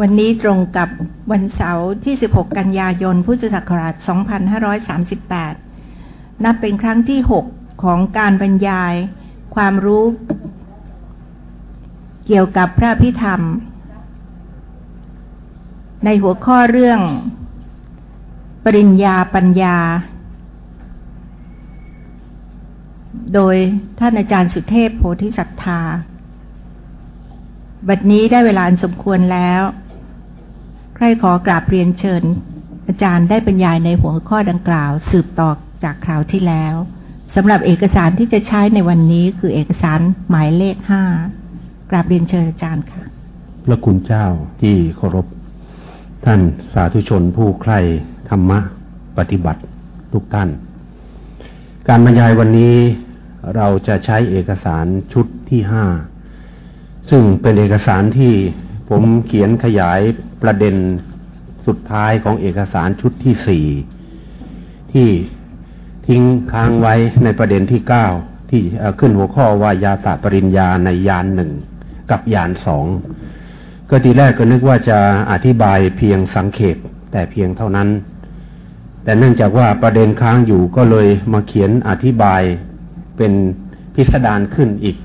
วันนี้ตรงกับวันเสาร์ที่ 16 กันยายน พุทธศักราช 2538 นับเป็นครั้งที่ 6 ของการบรรยาย ความรู้ เกี่ยวกับพระพิธรรม ในหัวข้อเรื่อง ปริญญาปัญญา โดยท่านอาจารย์สุเทพโพธิสัตธา บัดนี้ได้เวลาสมควรแล้ว ใครขอกราบเรียนเชิญ อาจารย์ได้บรรยายในหัวข้อดังกล่าว สืบต่อจากคราวที่แล้วสำหรับเอกสารที่จะใช้ในวันนี้คือเอกสารหมายเลขห้ากราบเรียนเชิญอาจารย์ค่ะ พระคุณเจ้าที่เคารพ ท่านสาธุชนผู้ใคร่ธรรมะปฏิบัติทุกท่าน การบรรยายวันนี้เราจะใช้เอกสารชุดที่ห้า ซึ่งเป็นเอกสารที่ผมเขียนขยายประเด็นสุดท้ายของเอกสารชุดที่สี่ที่ทิ้งค้างไว้ในประเด็นที่เก้าที่ขึ้นหัวข้อว่ายาตาปริญญาในยานหนึ่งกับยานสองก็ทีแรกก็นึกว่าจะอธิบายเพียงสังเขปแต่เพียงเท่านั้น แต่เนื่องจากว่าประเด็นค้างอยู่ก็เลยมาเขียนอธิบายเป็นพิสดารขึ้นอีก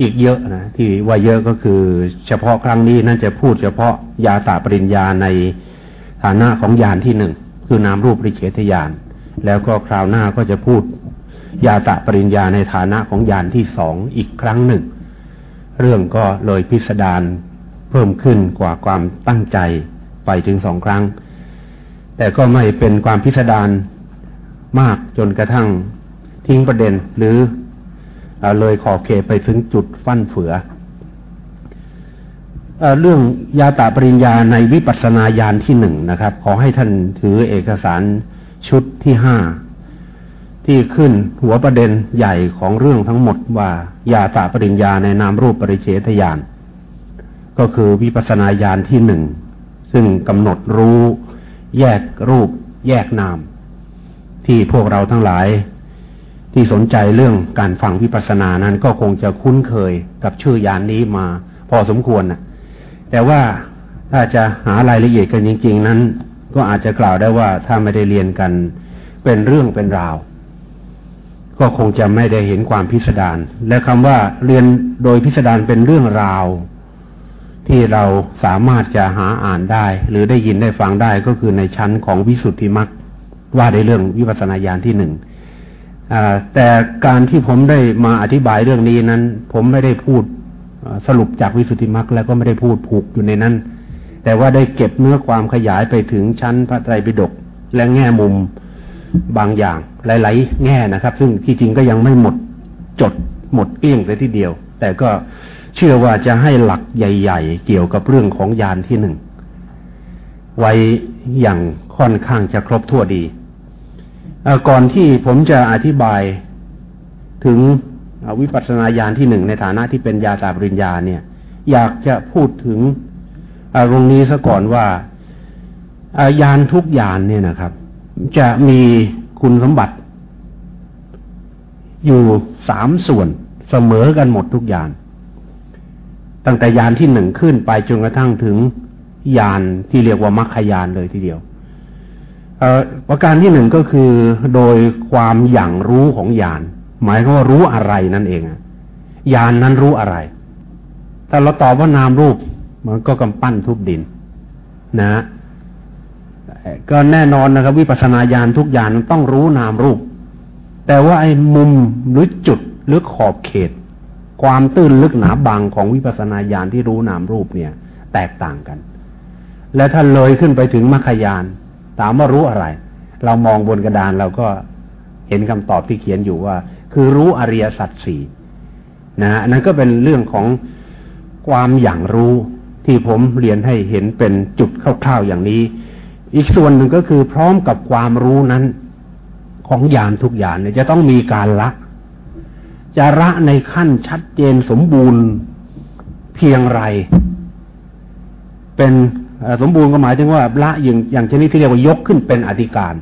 อีกเยอะนะที่ว่าเยอะก็คือ เฉพาะครั้งนี้นั่นจะพูดเฉพาะยาตาปริญญาในฐานะของยานที่หนึ่งคือนามรูปริเฉทยาน แล้วก็คราวหน้าก็จะพูดยาตะปริญญาในฐานะของยานที่สองอีกครั้งหนึ่ง เรื่องก็เลยพิสดารเพิ่มขึ้นกว่าความตั้งใจไปถึงสองครั้ง แต่ก็ไม่เป็นความพิสดารมากจนกระทั่งทิ้งประเด็นหรือ เลยขอเขตไปถึงจุดฟั่นเฟือเรื่องยาตาปริญญาในวิปัสสนาญาณที่หนึ่งนะครับ ขอให้ท่านถือเอกสารชุดที่ห้าที่ขึ้นหัวประเด็นใหญ่ของเรื่องทั้งหมดว่ายาตาปริญญาในนามรูปปริเฉทญาณก็คือวิปัสนาญาณที่หนึ่งซึ่งกำหนดรู้แยกรูปแยกนาม ที่พวกเราทั้งหลาย ที่สนใจเรื่องการฟังวิปัสสนานั้นก็คงจะคุ้นเคยกับชื่อยานนี้มาพอสมควรนะแต่ว่าถ้าจะหารายละเอียดกันจริง ๆ นั้น ก็อาจจะกล่าวได้ว่าถ้าไม่ได้เรียนกันเป็นเรื่องเป็นราว ก็คงจะไม่ได้เห็นความพิสดารและคำว่าเรียนโดยพิสดารเป็นเรื่องราว ที่เราสามารถจะหาอ่านได้ หรือได้ยินได้ฟังได้ก็คือในชั้นของวิสุทธิมรรคว่าในเรื่องวิปัสสนาญาณที่หนึ่ง แต่การที่ผมได้มาอธิบายเรื่องนี้นั้น ผมไม่ได้พูดสรุปจากวิสุทธิมรรคแล้วก็ไม่ได้พูดผูกอยู่ในนั้น แต่ว่าได้เก็บเนื้อความขยายไปถึงชั้นพระไตรปิฎกและแง่มุมบางอย่างหลาย ๆ แง่นะครับ ซึ่งที่จริงก็ยังไม่หมดจดหมดเกลี้ยงเลยทีเดียว แต่ก็เชื่อว่าจะให้หลักใหญ่ ๆ เกี่ยวกับเรื่องของยานที่หนึ่งไว้อย่างค่อนข้างจะครบทั่วดี ก่อนที่ผมจะอธิบายถึงวิปัสสนาญาณที่หนึ่งในฐานะที่เป็นยาตาปริญญาเนี่ย อยากจะพูดถึงตรงนี้ซะก่อนว่ายานทุกยานเนี่ยนะครับ จะมีคุณสมบัติ อยู่สามส่วนเสมอกันหมดทุกยานตั้งแต่ยานที่หนึ่งขึ้นไปจนกระทั่งถึงยานที่เรียกว่ามรรคยานเลยทีเดียว ประการที่หนึ่งก็คือโดยความอย่างรู้ของยานหมายว่ารู้อะไรนั่นเองยานนั้นรู้อะไรถ้าเราตอบว่านามรูปมันก็กำปั้นทุบดิน นะก็แน่นอนนะครับ วิปัสสนาญาณทุกอย่างต้องรู้นามรูป แต่ว่าไอ้มุมหรือจุดหรือขอบเขต ความตื้นลึกหนาบางของวิปัสสนาญาณที่รู้นามรูปเนี่ย แตกต่างกัน และถ้าเลยขึ้นไปถึงมรรคยาน ถามว่ารู้อะไร เรามองบนกระดานเราก็เห็นคำตอบที่เขียนอยู่ว่า คือรู้อริยสัจสี่นะนั่นก็เป็นเรื่องของความอย่างรู้ที่ผมเรียนให้เห็นเป็นจุดคร่าวๆอย่างนี้ อีกส่วนหนึ่งก็คือพร้อมกับความรู้นั้นของยานทุกอย่างเนี่ยจะต้องมีการละ จะละในขั้นชัดเจนสมบูรณ์เพียงไร เป็น สมบูรณ์ก็หมายถึงว่าละอย่างอย่างชนิดที่เรียกว่ายกขึ้นเป็นอธิการ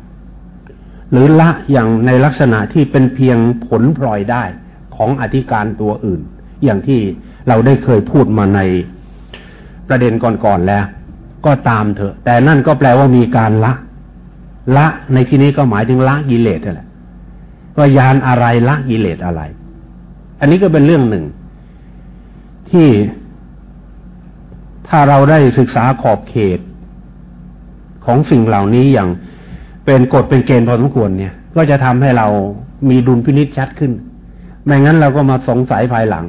หรือละอย่างในลักษณะที่เป็นเพียงผลพลอยได้ของอธิการตัวอื่น อย่างที่เราได้เคยพูดมาในประเด็นก่อนๆแล้ว ก็ตามเถอะ แต่นั่นก็แปลว่ามีการละ ละในที่นี้ก็หมายถึงละกิเลสนั่นแหละว่ายานอะไรละกิเลสอะไร อันนี้ก็เป็นเรื่องหนึ่ง ที่ ถ้าเราได้ศึกษาขอบเขต ของสิ่งเหล่านี้อย่างเป็นกฎเป็นเกณฑ์พอสมควรเนี่ย ก็จะทำให้เรามีดุลพินิจชัดขึ้น ไม่งั้นเราก็มาสงสัยภายหลัง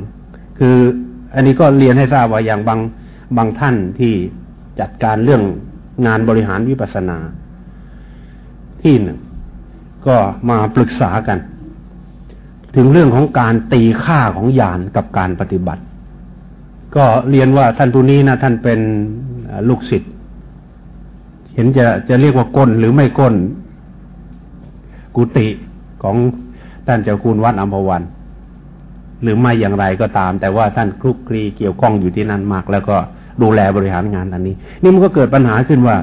คืออันนี้ก็เรียนให้ทราบว่าอย่างบางบางท่านที่จัดการเรื่องงานบริหารวิปัสสนาที่หนึ่งก็มาปรึกษากัน ถึงเรื่องของการตีค่าของญาณกับการปฏิบัติ ก็เรียนว่าท่านตุนี้นะท่านเป็นลูกศิษย์เห็นจะจะเรียกว่าก้นหรือไม่ก้น กุฏิของท่านเจ้าคุณวัดอัมพวัน หรือไม่อย่างไรก็ตาม แต่ว่าท่านคลุกคลีเกี่ยวข้องอยู่ที่นั่นมาก แล้วก็ดูแลบริหารงานอันนี้ นี่มันก็เกิดปัญหาขึ้นว่า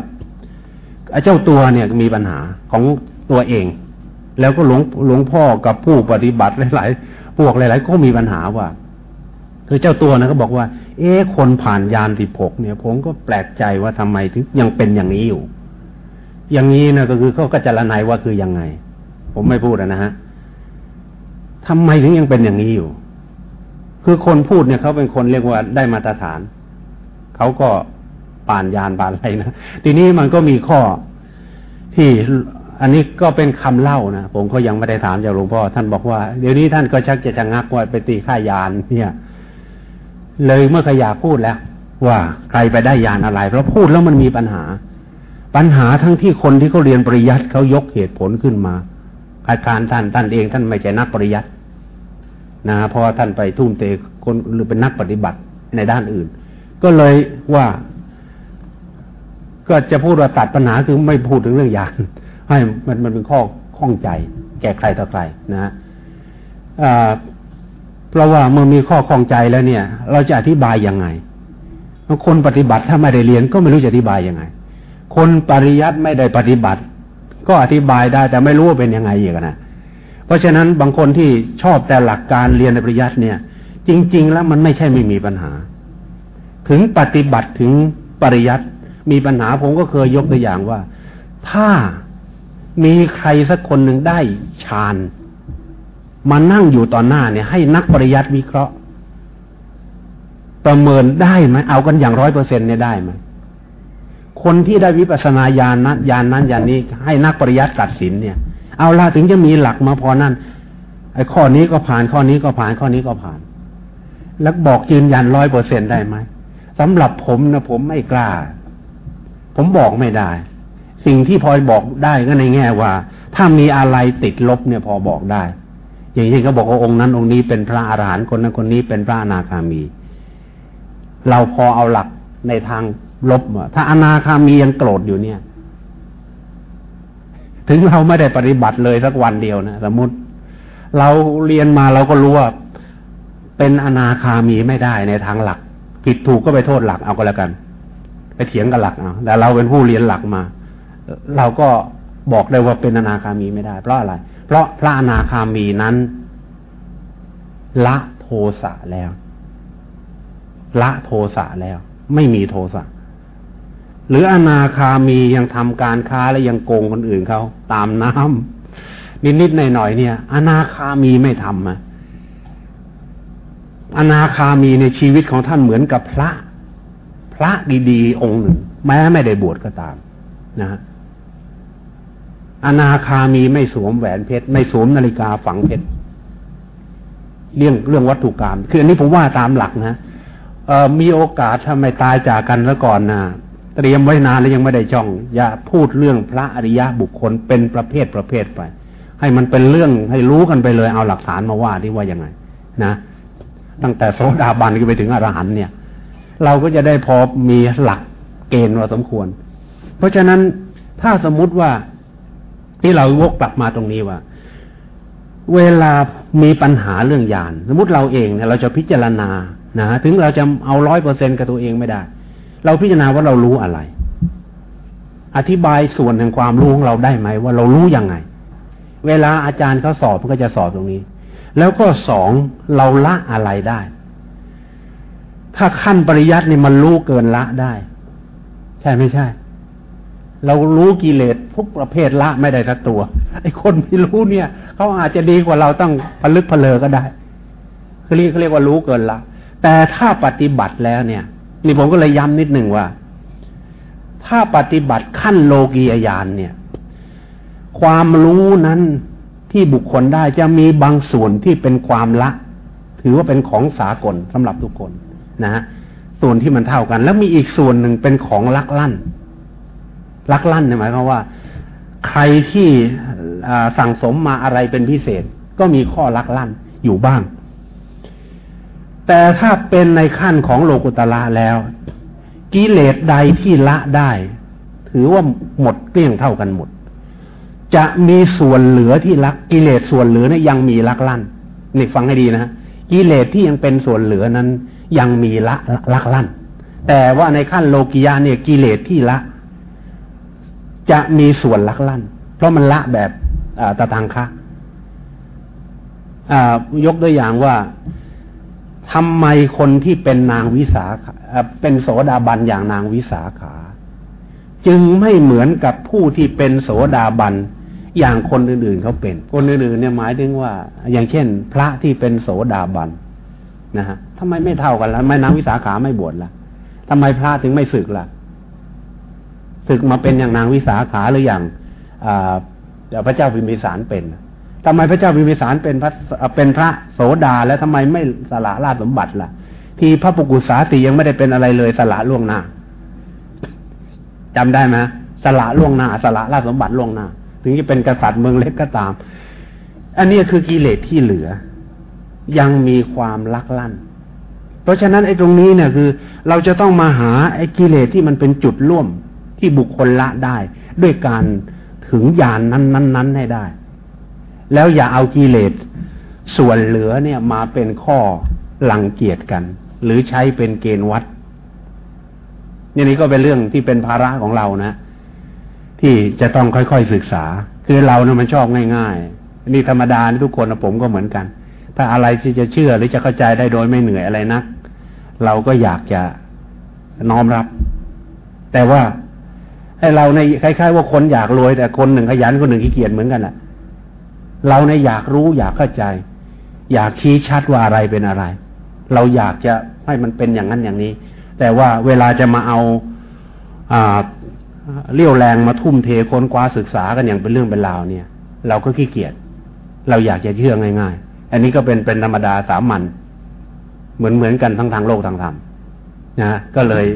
เจ้าตัวเนี่ยมีปัญหาของตัวเอง แล้วก็หลวงหลวงพ่อกับผู้ปฏิบัติหลาย ๆ พวกหลาย ๆ ก็มีปัญหาว่า คือเจ้าตัวนะก็บอกว่า เอ๊คนผ่านยานสิบหกเนี่ย ผมก็แปลกใจว่าทำไมถึงยังเป็นอย่างนี้อยู่ อย่างนี้นะก็คือเขาก็จะละนายว่าคือยังไง ผมไม่พูดนะฮะทำไมถึงยังเป็นอย่างนี้อยู่ คือคนพูดเนี่ยเขาเป็นคนเรียกว่าได้มาตรฐาน เขาก็ป่านยานป่านอะไรนะ ทีนี้มันก็มีข้อที่อันนี้ก็เป็นคำเล่านะ ผมก็ยังไม่ได้ถามจากหลวงพ่อ ท่านบอกว่า เดี๋ยวนี้ท่านก็ชักจะชะงักว่าไปตีค่ายานเนี่ย เลยเมื่อขยาพูดแล้ว ว่าใครไปได้ยานอะไร เพราะพูดแล้วมันมีปัญหา ปัญหาทั้งที่คนที่เขาเรียนปริยัติเขายกเหตุผลขึ้นมาอาการท่านท่านเองท่านไม่ใช่นักปริยัตินะพราะท่านไปทุ่มเทคนหรือเป็นนักปฏิบัติในด้านอื่น ก็เลยว่า ก็จะพูดว่าตัดปัญหาคือไม่พูดถึงเรื่องยานให้มันมันเป็นข้อข้องใจ แก่ใครต่อใครนะ เพราะว่าเมื่อมีข้อข้องใจแล้วเนี่ย เราจะอธิบายยังไงคนปฏิบัติถ้าไม่ได้เรียนก็ไม่รู้จะอธิบายยังไง คนปริยัติไม่ได้ปฏิบัติ ก็อธิบายได้แต่ไม่รู้ว่าเป็นยังไงอีกนะเพราะฉะนั้นบางคนที่ชอบแต่หลักการเรียนในปริยัติเนี่ย จริง ๆ แล้วมันไม่ใช่ไม่มีปัญหา ถึงปฏิบัติถึงปริยัติมีปัญหาผมก็เคยยกตัวอย่างว่า ถ้ามีใครสักคนหนึ่งได้ฌาน มานั่งอยู่ต่อหน้าเนี่ย ให้นักปริยัติวิเคราะห์ ประเมินได้ไหมเอากันอย่างร้อยเปอร์เซ็นเนี่ยได้ไหมคนที่ได้วิปัสสนาญาณนั้นญาณนั้นญาณนี้ ให้นักปริยัติตัดสินเนี่ย เอาละถึงจะมีหลักมาพอนั่นไอ้ข้อนี้ก็ผ่านข้อนี้ก็ผ่านข้อนี้ก็ผ่าน แล้วบอกยืนยันร้อยเปอร์เซ็นได้ไหมสำหรับผมนะผมไม่กล้า ผมบอกไม่ได้ สิ่งที่พอบอกได้ก็ในแง่ว่า ถ้ามีอะไรติดลบเนี่ยพอบอกได้ อย่างเช่นเขาบอกว่าองค์นั้นองค์นี้เป็นพระอรหันต์คนนั้นคนนี้เป็นพระอนาคามี เราพอเอาหลักในทางลบถ้าอนาคามียังโกรธอยู่เนี่ย ถึงเราไม่ได้ปฏิบัติเลยสักวันเดียวนะสมมติ เราเรียนมาเราก็รู้ว่าเป็นอนาคามีไม่ได้ในทางหลัก ผิดถูกก็ไปโทษหลักเอาก็แล้วกัน ไปเถียงกับหลักเอาแต่เราเป็นผู้เรียนหลักมา เราก็บอกได้ว่าเป็นอนาคามีไม่ได้ เพราะอะไร เพราะพระอนาคามีนั้น ละโทสะแล้ว ละโทสะแล้ว ไม่มีโทสะหรืออนาคามียังทำการค้าและยังโกงคนอื่นเขาตามน้ำนิดๆหน่อยๆเนี่ย อนาคามีไม่ทำอะอนาคามีในชีวิตของท่านเหมือนกับพระ พระดีๆ องค์หนึ่ง แม้ไม่ได้บวชก็ตามนะฮะ อนาคามีไม่สวมแหวนเพชร ไม่สวมนาฬิกาฝังเพชร เรื่องเรื่องวัตถุกรรมคืออันนี้ผมว่าตามหลักนะเออมีโอกาสถ้าไม่ตายจากกันแล้วก่อนนะเตรียมไว้นานแล้วยังไม่ได้จ้อง อย่าพูดเรื่องพระอริยะบุคคลเป็นประเภทประเภทไป ให้มันเป็นเรื่องให้รู้กันไปเลย เอาหลักฐานมาว่าที่ว่ายังไง นะตั้งแต่โสดาบันไปถึงอรหันเนี่ย เราก็จะได้พอมีหลักเกณฑ์ว่าสมควร เพราะฉะนั้นถ้าสมมุติว่า ที่เราวกกลับมาตรงนี้ว่า เวลามีปัญหาเรื่องยานสมมติเราเองเนี่ยเราจะพิจารณานะถึงเราจะเอาร้อยเปอร์เซ็นกับตัวเองไม่ได้ เราพิจารณาว่าเรารู้อะไร อธิบายส่วนแห่งความรู้ของเราได้ไหมว่าเรารู้ยังไง เวลาอาจารย์เขาสอบมันก็จะสอบตรงนี้ แล้วก็สองเราละอะไรได้ ถ้าขั้นปริยัตินี่มันรู้เกินละได้ ใช่ไม่ใช่ เรารู้กิเลสทุกประเภทละไม่ได้ทักตัว ไอ้คนไม่รู้เนี่ยเขาอาจจะดีกว่าเราต้องพลึกพเลอก็ได้เขาเรียกเขาเรียกว่ารู้เกินละ แต่ถ้าปฏิบัติแล้วเนี่ย นี่ผมก็เลยย้ำนิดหนึ่งว่า ถ้าปฏิบัติขั้นโลกียญาณเนี่ย ความรู้นั้นที่บุคคลได้จะมีบางส่วนที่เป็นความละ ถือว่าเป็นของสากลสำหรับทุกคนนะฮะส่วนที่มันเท่ากัน แล้วมีอีกส่วนหนึ่งเป็นของลักลั่น ลักลั่นหมายความว่า ใครที่สั่งสมมาอะไรเป็นพิเศษ ก็มีข้อลักลั่นอยู่บ้าง แต่ถ้าเป็นในขั้นของโลกุตละแล้ว กิเลสใดที่ละได้ ถือว่าหมดเกลี้ยงเท่ากันหมด จะมีส่วนเหลือที่ลักกิเลสส่วนเหลือนี่ยังมีลักลั่นนี่ฟังให้ดีนะกิเลสที่ยังเป็นส่วนเหลือนั้น ยังมีละลักลั่น แต่ว่าในขั้นโลกิยาเนี่ยกิเลสที่ละ จะมีส่วนลักลั่น เพราะมันละแบบตะทางคะยกตัวอย่างว่าทำไมคนที่เป็นนางวิสาขาเป็นโสดาบันอย่างนางวิสาขา จึงไม่เหมือนกับผู้ที่เป็นโสดาบันอย่างคนอื่นๆเขาเป็น คนอื่นๆเนี่ยหมายถึงว่า อย่างเช่น พระที่เป็นโสดาบันนะฮะทำไมไม่เท่ากันละ่ะไม่นางวิสาขาไม่บวชละ่ะทำไมพระถึงไม่ศึกละ่ะ ศึกมาเป็นอย่างนางวิสาขาหรืออย่างพระเจ้าพิมพิสารเป็นทำไมพระเจ้าพิมพิสารเป็นพระเป็นพระโสดาแล้วทำไมไม่สละราชสมบัติละ่ะ ที่พระปุกุสาติยังไม่ได้เป็นอะไรเลยสละล่วงหน้าจำได้ไหมสละล่วงหน้า สละราชสมบัติล่วงหน้า ถึงจะเป็นกษัตริย์เมืองเล็กก็ตาม อันนี้คือกิเลสที่เหลือ ยังมีความลักลั่น เพราะฉะนั้นไอ้ตรงนี้เนี่ยคือ เราจะต้องมาหาไอ้กิเลสที่มันเป็นจุดร่วม ที่บุคคลละได้ ด้วยการถึงญาณนนั้นนั้นให้ได้ แล้วอย่าเอากิเลสส่วนเหลือเนี่ยมาเป็นข้อลังเกียจกัน หรือใช้เป็นเกณฑ์วัดนี่นี้ก็เป็นเรื่องที่เป็นภาระของเรานะ ที่จะต้องค่อยๆศึกษา คือเราเนี่ยมันชอบง่ายๆ นี่ธรรมดาทุกคนผมก็เหมือนกัน ถ้าอะไรที่จะเชื่อหรือจะเข้าใจได้โดยไม่เหนื่อยอะไรนัก เราก็อยากจะน้อมรับ แต่ว่า ให้เราในคล้ายๆว่าคนอยากรวย แต่คนหนึ่งขยันคนหนึ่งขี้เกียจเหมือนกันแหละเราในอยากรู้อยากเข้าใจ อยากชี้ชัดว่าอะไรเป็นอะไร เราอยากจะให้มันเป็นอย่างนั้นอย่างนี้ แต่ว่าเวลาจะมาเอาอ่าเลี้ยวแรงมาทุ่มเทค้นคว้าศึกษากันอย่างเป็นเรื่องเป็นราวเนี่ย เราก็ขี้เกียจเราอยากจะเชื่อง่ายๆ อันนี้ก็เป็นเป็นธรรมดาสามัญเหมือนเหมือนกันทั้งทางโลกทางธรรมนะก็เลย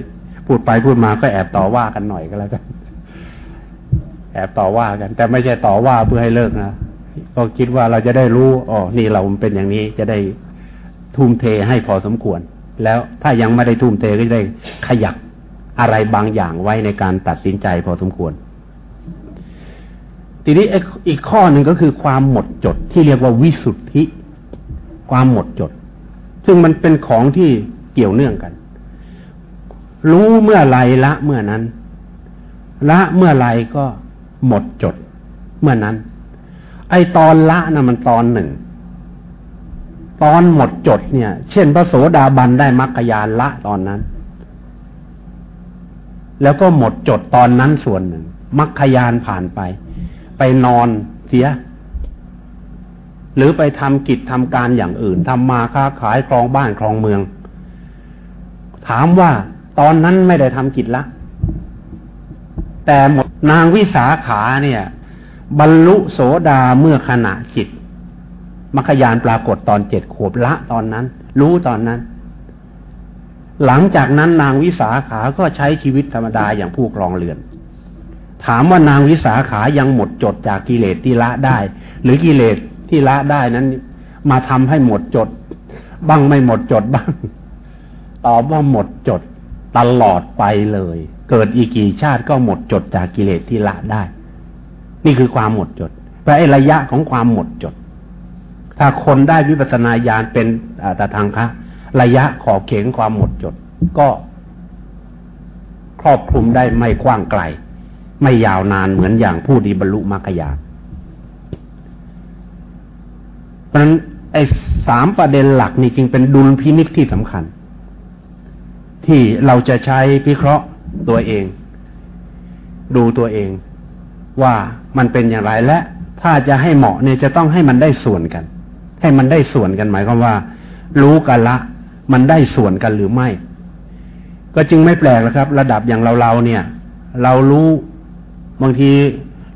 พูดไปพูดมาก็แอบต่อว่ากันหน่อยก็แล้วกัน แอบต่อว่ากัน แต่ไม่ใช่ต่อว่าเพื่อให้เลิกนะก็คิดว่าเราจะได้รู้อ๋อนี่เราเป็นอย่างนี้จะได้ทุ่มเทให้พอสมควร แล้วถ้ายังไม่ได้ทุ่มเทก็ได้ขยับอะไรบางอย่างไว้ในการตัดสินใจพอสมควร ทีนี้อีกข้อหนึ่งก็คือความหมดจดที่เรียกว่าวิสุทธิ ความหมดจด ซึ่งมันเป็นของที่เกี่ยวเนื่องกัน รู้เมื่อไรละเมื่อนั้น ละเมื่อไรก็หมดจดเมื่อนั้น ไอตอนละนะ่ะมันตอนหนึ่ง ตอนหมดจดเนี่ย เช่นพระโสดาบันได้มรรคยานละตอนนั้น แล้วก็หมดจดตอนนั้นส่วนหนึ่งมรรคยานผ่านไป ไปนอนเสีย หรือไปทำกิจทำการอย่างอื่นทำมาค้าขายครองบ้านครองเมือง ถามว่า ตอนนั้นไม่ได้ทำกิจละ แต่หมดนางวิสาขาเนี่ย บรรลุโสดาเมื่อขณะจิตมรรคยานปรากฏตอนเจ็ดขวบละตอนนั้น รู้ตอนนั้น หลังจากนั้นนางวิสาขาก็ใช้ชีวิตธรรมดาอย่างผู้ครองเรือน ถามว่านางวิสาขายังหมดจดจากกิเลสที่ละได้ หรือกิเลสที่ละได้นั้น มาทำให้หมดจด บ้างไม่หมดจดบ้างตอบว่าหมดจด ตลอดไปเลย เกิดอีกกี่ชาติก็หมดจดจากกิเลสที่ละได้ นี่คือความหมดจดเพระระยะของความหมดจด ถ้าคนได้วิปัสสนาญาณเป็นตาทางคะระยะขอบเขตความหมดจด ก็ครอบคลุมได้ไม่กว้างไกล ไม่ยาวนานเหมือนอย่างผู้ดีบรรลุมรรคญาณราะนั้นไอ้สามประเด็นหลักนี่จึงเป็นดุลพินิจที่สำคัญ ที่เราจะใช้พิเคราะห์ตัวเอง ดูตัวเอง ว่ามันเป็นอย่างไรและถ้าจะให้เหมาะเนี่ยจะต้องให้มันได้ส่วนกัน ให้มันได้ส่วนกันหมายความว่า รู้กันละ มันได้ส่วนกันหรือไม่ ก็จึงไม่แปลกแล้วครับ ระดับอย่างเราเราเนี่ย เรารู้บางที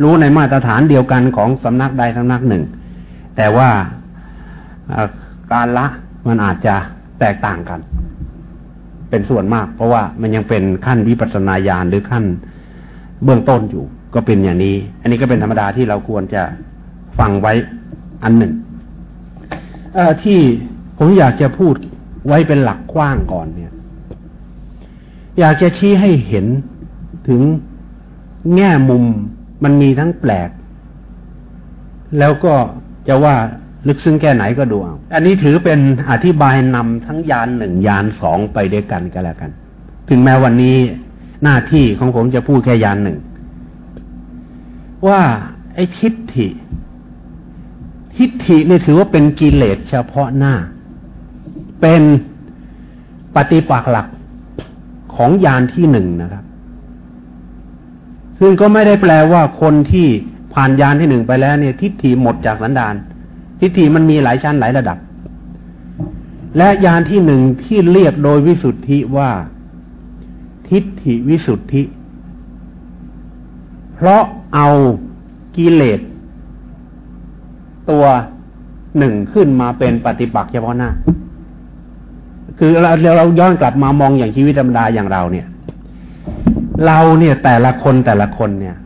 รู้ในมาตรฐานเดียวกันของสำนักใดสำนักหนึ่ง แต่ว่าการละมันอาจจะแตกต่างกัน เป็นส่วนมาก เพราะว่ามันยังเป็นขั้นวิปัสนาญาณหรือขั้นเบื้องต้นอยู่ ก็เป็นอย่างนี้ อันนี้ก็เป็นธรรมดาที่เราควรจะฟังไว้อันหนึ่งที่ผมอยากจะพูดไว้เป็นหลักกว้างก่อนเนี่ย อยากจะชี้ให้เห็นถึงแง่มุมมันมีทั้งแปลก แล้วก็จะว่า ลึกซึ้งแค่ไหนก็ดูเอาอันนี้ถือเป็นอธิบายนำทั้งยานหนึ่งยานสองไปด้วยกันก็แล้วกัน ถึงแม้วันนี้หน้าที่ของผมจะพูดแค่ยานหนึ่ง ว่าไอ้ทิฏฐิ ทิฏฐินี่ถือว่าเป็นกิเลสเฉพาะหน้า เป็นปฏิปักษ์หลักของยานที่หนึ่งนะครับ ซึ่งก็ไม่ได้แปลว่าคนที่ผ่านยานที่หนึ่งไปแล้วเนี่ย ทิฏฐิหมดจากสันดาน ทิฏฐิมันมีหลายชั้นหลายระดับ และยานที่หนึ่งที่เรียกโดยวิสุทธิว่า ทิฏฐิวิสุทธิ เพราะเอากิเลสตัวหนึ่งขึ้นมาเป็นปฏิปักษ์เฉพาะหน้า คือเราเราย้อนกลับมามองอย่างชีวิตธรรมดาอย่างเราเนี่ย เราเนี่ยแต่ละคนแต่ละคนเนี่ย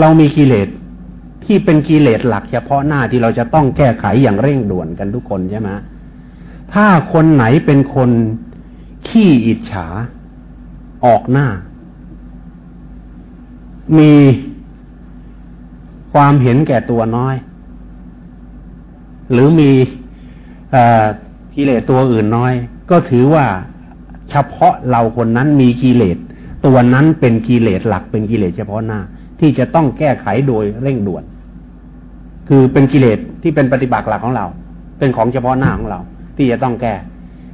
เรามีกิเลส ที่เป็นกิเลสหลักเฉพาะหน้าที่เราจะต้องแก้ไขอย่างเร่งด่วนกันทุกคนใช่ไหมถ้าคนไหนเป็นคนขี้อิจฉาออกหน้า มีความเห็นแก่ตัวน้อย หรือมีกิเลสตัวอื่นน้อย ก็ถือว่าเฉพาะเราคนนั้นมีกิเลสตัวนั้นเป็นกิเลสหลักเป็นกิเลสเฉพาะหน้า ที่จะต้องแก้ไขโดยเร่งด่วน คือเป็นกิเลสที่เป็นปฏิบัติหลักของเรา เป็นของเฉพาะหน้าของเรา ที่จะต้องแก้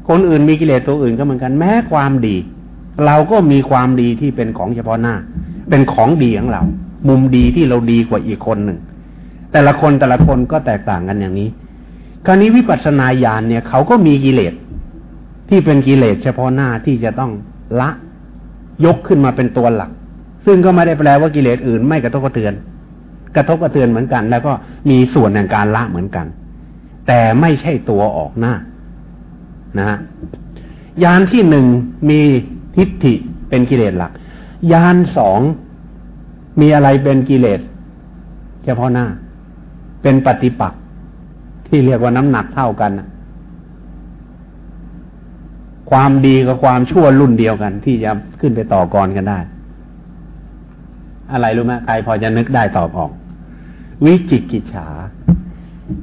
คนอื่นมีกิเลสตัวอื่นก็เหมือนกัน แม้ความดี เราก็มีความดีที่เป็นของเฉพาะหน้า เป็นของดีของเรา มุมดีที่เราดีกว่าอีกคนหนึ่ง แต่ละคนแต่ละคนก็แตกต่างกันอย่างนี้ คราวนี้วิปัสสนาญาณเนี่ยเขาก็มีกิเลสที่เป็นกิเลสเฉพาะหน้าที่จะต้องละยกขึ้นมาเป็นตัวหลัก ซึ่งก็ไม่ได้แปลว่ากิเลสอื่นไม่กระทบกระเทือน กระทบกระเทือนเหมือนกัน แล้วก็มีส่วนในการละเหมือนกัน แต่ไม่ใช่ตัวออกหน้านะฮะยานที่หนึ่งมีทิฏฐิเป็นกิเลสหลัก ยานสองมีอะไรเป็นกิเลส เฉพาะหน้า เป็นปฏิปักษ์ที่เรียกว่าน้ำหนักเท่ากันนะความดีกับความชั่วรุ่นเดียวกัน ที่จะขึ้นไปต่อกรกันได้ อะไรรู้ไหมใครพอจะนึกได้ตอบออก วิจิกิจฉา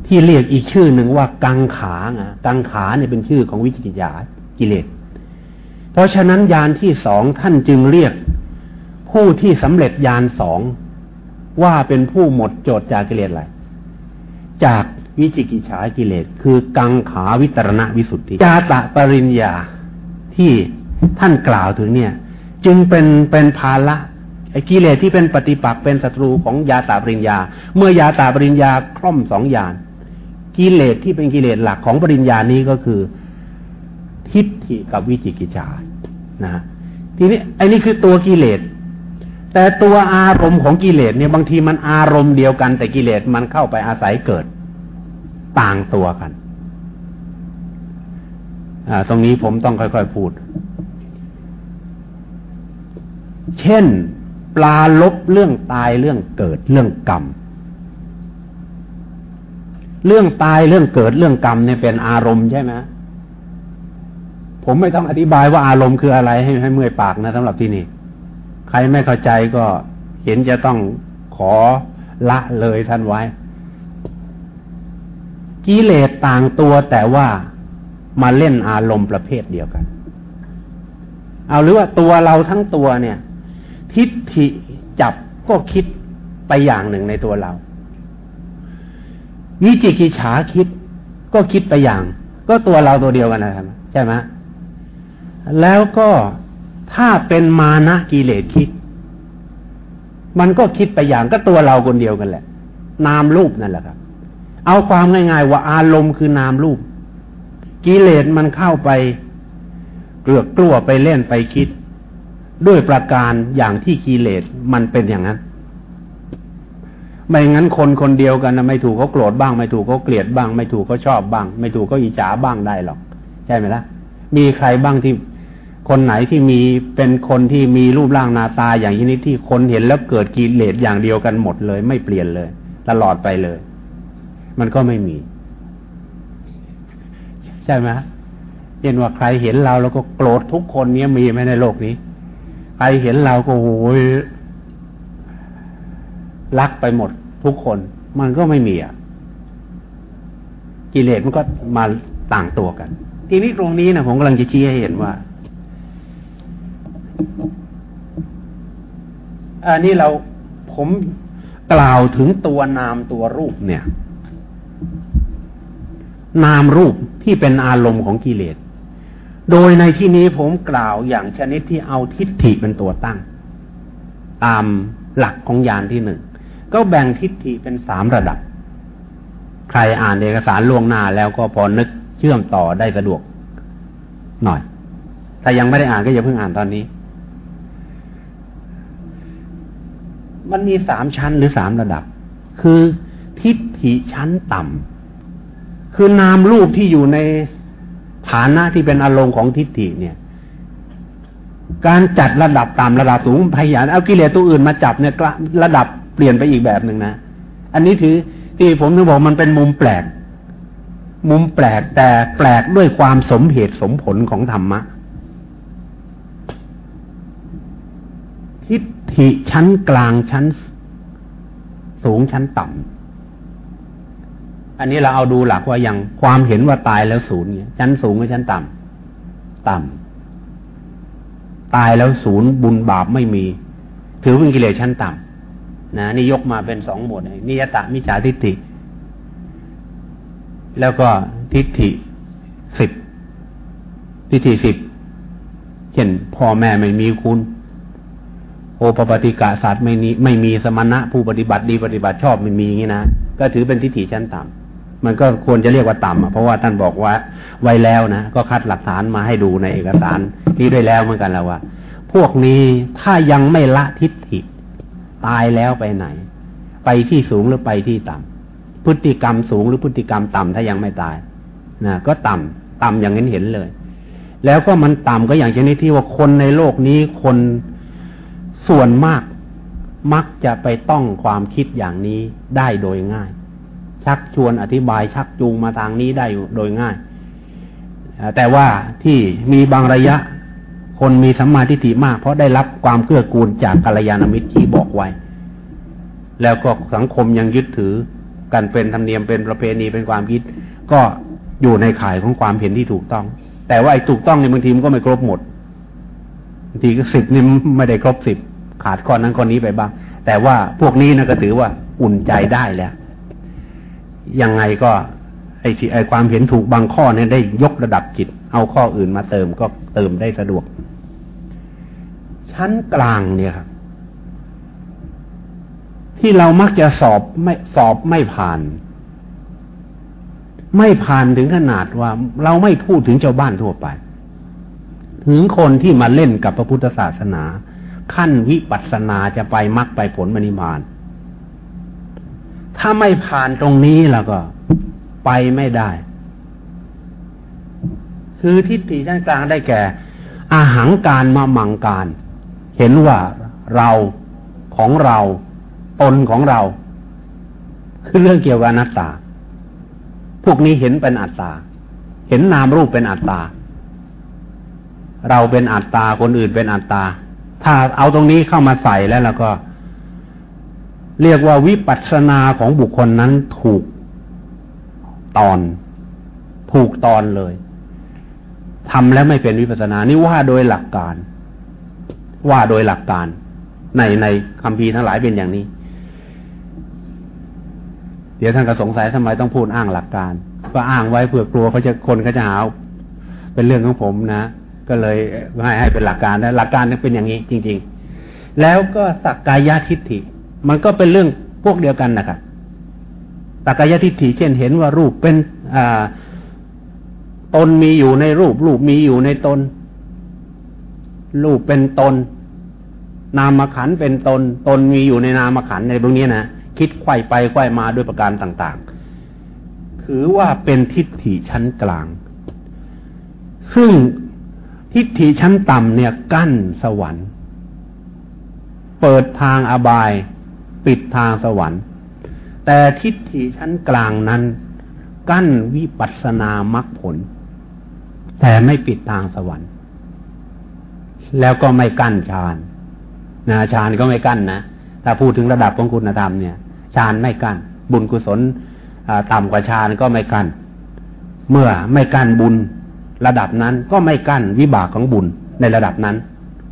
ที่เรียกอีกชื่อหนึ่งว่ากังขาไงกังขาเนี่ยเป็นชื่อของวิจิกิจฉากิเลส เพราะฉะนั้นยานที่สองท่านจึงเรียกผู้ที่สำเร็จยานสองว่าเป็นผู้หมดโจทย์จากกิเลสอะไรจากวิจิกิจฉากิเลส คือกังขาวิตรณวิสุทธิจาตะปริญญาที่ท่านกล่าวถึงเนี่ย จึงเป็นเป็นภาละ ไอ้กิเลสที่เป็นปฏิปักษ์เป็นศัตรูของยาตาปริญญา เมื่อยาตาปริญญาคล่อมสองอย่างกิเลสที่เป็นกิเลสหลักของปริญญานี้ก็คือ ทิฏฐิกับวิจิกิจฉานะทีนี้ไอ้นี่คือตัวกิเลสแต่ตัวอารมณ์ของกิเลสเนี่ยบางทีมันอารมณ์เดียวกัน แต่กิเลสมันเข้าไปอาศัยเกิดต่างตัวกันอ่าตรงนี้ผมต้องค่อยๆพูด เช่น ปลาลบเรื่องตายเรื่องเกิดเรื่องกรรม เรื่องตายเรื่องเกิดเรื่องกรรมเนี่ยเป็นอารมณ์ใช่ไหมผมไม่ต้องอธิบายว่าอารมณ์คืออะไรให้ให้เมื่อยปากนะสำหรับที่นี่ ใครไม่เข้าใจก็เห็นจะต้องขอละเลยท่านไว้ กิเลสต่างตัวแต่ว่ามาเล่นอารมณ์ประเภทเดียวกัน เอาหรือว่าตัวเราทั้งตัวเนี่ย ทิฏฐิจับก็คิดไปอย่างหนึ่งในตัวเรา วิจิกิจฉาคิดก็คิดไปอย่าง ก็ตัวเราตัวเดียวกันนะครับใช่ไหมแล้วก็ถ้าเป็นมานะกิเลสคิด มันก็คิดไปอย่างก็ตัวเราคนเดียวกันแหละ นามรูปนั่นแหละครับ เอาความง่ายๆว่าอารมณ์คือนามรูป กิเลสมันเข้าไปเกลือกกลัวไปเล่นไปคิด ด้วยประการอย่างที่กิเลสมันเป็นอย่างนั้น ไม่งั้นคนคนเดียวกันนะไม่ถูกเขาโกรธบ้าง ไม่ถูกเขาเกลียดบ้าง ไม่ถูกเขาชอบบ้าง ไม่ถูกเขาอิจฉาบ้างได้หรอก ใช่ไหมละ่ะ มีใครบ้างที่คนไหนที่มีเป็นคนที่มีรูปร่างหน้าตาอย่างนี้ที่คนเห็นแล้วเกิดกิเลสอย่างเดียวกันหมดเลย ไม่เปลี่ยนเลย ตลอดไปเลย มันก็ไม่มี ใช่ไหมเห็นว่าใครเห็นเราแล้วก็โกรธทุกคนเนี้ยมีไหมในโลกนี้ ใครเห็นเราก็โอ้ยรักไปหมดทุกคน มันก็ไม่มีอะกิเลสมันก็มาต่างตัวกัน ทีนี้ตรงนี้นะผมกำลังจะชี้ให้เห็นว่าอันนี้เราผมกล่าวถึงตัวนามตัวรูปเนี่ย นามรูปที่เป็นอารมณ์ของกิเลส โดยในที่นี้ผมกล่าวอย่างชนิดที่เอาทิฏฐิเป็นตัวตั้ง ตามหลักของยานที่หนึ่ง ก็แบ่งทิฏฐิเป็นสามระดับ ใครอ่านเอกสารล่วงหน้าแล้วก็พอนึกเชื่อมต่อได้สะดวกหน่อย ถ้ายังไม่ได้อ่านก็อย่าเพิ่งอ่านตอนนี้ มันมีสามชั้นหรือสามระดับ คือทิฏฐิชั้นต่ำคือนามรูปที่อยู่ใน ฐานะที่เป็นอารมณ์ของทิฏฐิเนี่ย การจัดระดับต่ำระดับสูงพยายามเอากิเลสตัวอื่นมาจับเนี่ยระดับเปลี่ยนไปอีกแบบหนึ่งนะ อันนี้ถือที่ผมถึงบอกมันเป็นมุมแปลก มุมแปลกแต่แปลกด้วยความสมเหตุสมผลของธรรมะทิฏฐิชั้นกลางชั้นสูงชั้นต่ำ อันนี้เราเอาดูหลักว่าอย่างความเห็นว่าตายแล้วศูนย์เนี่ยชั้นสูงกับชั้นต่ำต่ำตายแล้วศูนย์บุญบาปไม่มี ถือเป็นกิเลสชั้นต่ำนะนี่ยกมาเป็นสองหมวดนิยตามิจฉาทิฏฐิ แล้วก็ทิฏฐิสิบทิฏฐิสิบเช่นพ่อแม่ไม่มีคุณ โอปปฏิกาศาสตร์ไม่มีไม่มีสมณะผู้ปฏิบัติดีปฏิบัติชอบไม่มีอย่างนี้นะ ก็ถือเป็นทิฏฐิชั้นต่ำ มันก็ควรจะเรียกว่าต่ำเพราะว่าท่านบอกว่าไว้แล้วนะก็คัดหลักฐานมาให้ดูในเอกสารที่ด้วยแล้วเหมือนกันแล้วว่า พวกนี้ถ้ายังไม่ละทิฏฐิ ตายแล้วไปไหน ไปที่สูงหรือไปที่ต่ำพฤติกรรมสูงหรือพฤติกรรมต่ำถ้ายังไม่ตายนะก็ต่ำต่ำอย่างนี้เห็นเลย แล้วก็มันต่ำก็อย่างเช่นนี้ที่ว่าคนในโลกนี้คนส่วนมากมักจะไปต้องความคิดอย่างนี้ได้โดยง่าย ชักชวนอธิบายชักจูงมาทางนี้ได้โดยง่าย แต่ว่าที่มีบางระยะคนมีสัมมาทิฏฐิมาก เพราะได้รับความเกื้อกูลจากกัลยาณมิตรที่บอกไว้ แล้วก็สังคมยังยึดถือกันเป็นธรรมเนียมเป็นประเพณีเป็นความคิด ก็อยู่ในข่ายของความเห็นที่ถูกต้อง แต่ว่าไอ้ถูกต้องในบางทีมันก็ไม่ครบหมดบางทีก็สิบนี่ไม่ได้ครบสิบขาดข้อนั้นข้อนี้ไปบ้าง แต่ว่าพวกนี้นะก็ถือว่าอุ่นใจได้แล้ว ยังไงก็ไอ้ที่ไอ้ความเห็นถูกบางข้อเนี่ยได้ยกระดับจิต เอาข้ออื่นมาเติมก็เติมได้สะดวก ชั้นกลางเนี่ยครับที่เรามักจะสอบไม่สอบไม่ผ่าน ไม่ผ่านถึงขนาดว่า เราไม่พูดถึงเจ้าบ้านทั่วไป ถึงคนที่มาเล่นกับพระพุทธศาสนา ขั้นวิปัสสนาจะไปมรรคไปผลมณิมาน ถ้าไม่ผ่านตรงนี้แล้วก็ ไปไม่ได้ คือทิฏฐิชั้นกลางได้แก่ อาหังการมามังการ เห็นว่าเราของเรา ตนของเรา คือเรื่องเกี่ยวกับอนัตตา พวกนี้เห็นเป็นอัตตา เห็นนามรูปเป็นอัตตา เราเป็นอัตตาคนอื่นเป็นอัตตา ถ้าเอาตรงนี้เข้ามาใส่แล้วแล้วก็ เรียกว่าวิปัสสนาของบุคคลนั้นถูกตอน ถูกตอนเลยทำแล้วไม่เป็นวิปัสสนานี่ว่าโดยหลักการ ว่าโดยหลักการ ในในคำพีทั้งหลายเป็นอย่างนี้ เดี๋ยวท่านก็สงสัยทำไมต้องพูดอ้างหลักการ ก็อ้างไว้เผื่อกลัวเขาจะคนเขาจะหาเป็นเรื่องของผมนะก็เลยให้ให้เป็นหลักการนะหลักการนี้เป็นอย่างนี้จริง ๆ แล้วก็สักกายทิฏฐิ มันก็เป็นเรื่องพวกเดียวกันนะครับสักายทิฏฐิเช่นเห็นว่ารูปเป็นอ่าตนมีอยู่ในรูป รูปมีอยู่ในตน รูปเป็นตน นามขันเป็นตน ตนมีอยู่ในนามขันในตรงนี้นะคิดไขว้ไปไขว้มาด้วยประการต่าง ๆ ถือว่าเป็นทิฏฐิชั้นกลาง ซึ่งทิฏฐิชั้นต่ำเนี่ยกั้นสวรรค์ เปิดทางอบาย ปิดทางสวรรค์ แต่ทิฏฐิชั้นกลางนั้น กั้นวิปัสสนามรรคผล แต่ไม่ปิดทางสวรรค์ แล้วก็ไม่กั้นฌานนะฌานก็ไม่กั้นนะถ้าพูดถึงระดับของคุณธรรมเนี่ยฌานไม่กั้นบุญกุศลต่ำกว่าฌานก็ไม่กั้นเมื่อไม่กั้นบุญระดับนั้นก็ไม่กั้นวิบากของบุญในระดับนั้น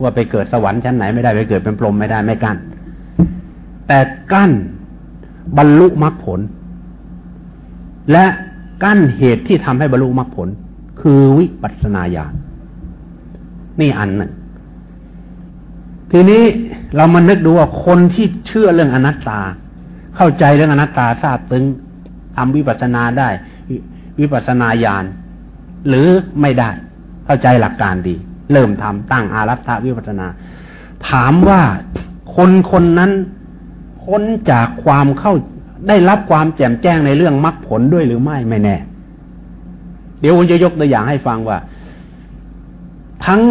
ว่าไปเกิดสวรรค์ชั้นไหนไม่ได้ไปเกิดเป็นพรหมไม่ได้ไม่กั้น แต่กั้นบรรลุมรรคผล และกั้นเหตุที่ทำให้บรรลุมรรคผล คือวิปัสสนาญาณนี่อันหนึ่ง ทีนี้เรามานึกดูว่าคนที่เชื่อเรื่องอนัตตา เข้าใจเรื่องอนัตตาทราบตึงทำวิปัสสนาได้ วิปัสสนาญาณหรือไม่ได้ เข้าใจหลักการดี เริ่มทำตั้งอารัตถวิปัสนา ถามว่าคนคนนั้น พ้นจากความเข้าได้รับความแจ่มแจ้งในเรื่องมรรคผลด้วยหรือไม่ไม่แน่ เดี๋ยวผมจะยกตัวอย่างให้ฟังว่า ทั้ง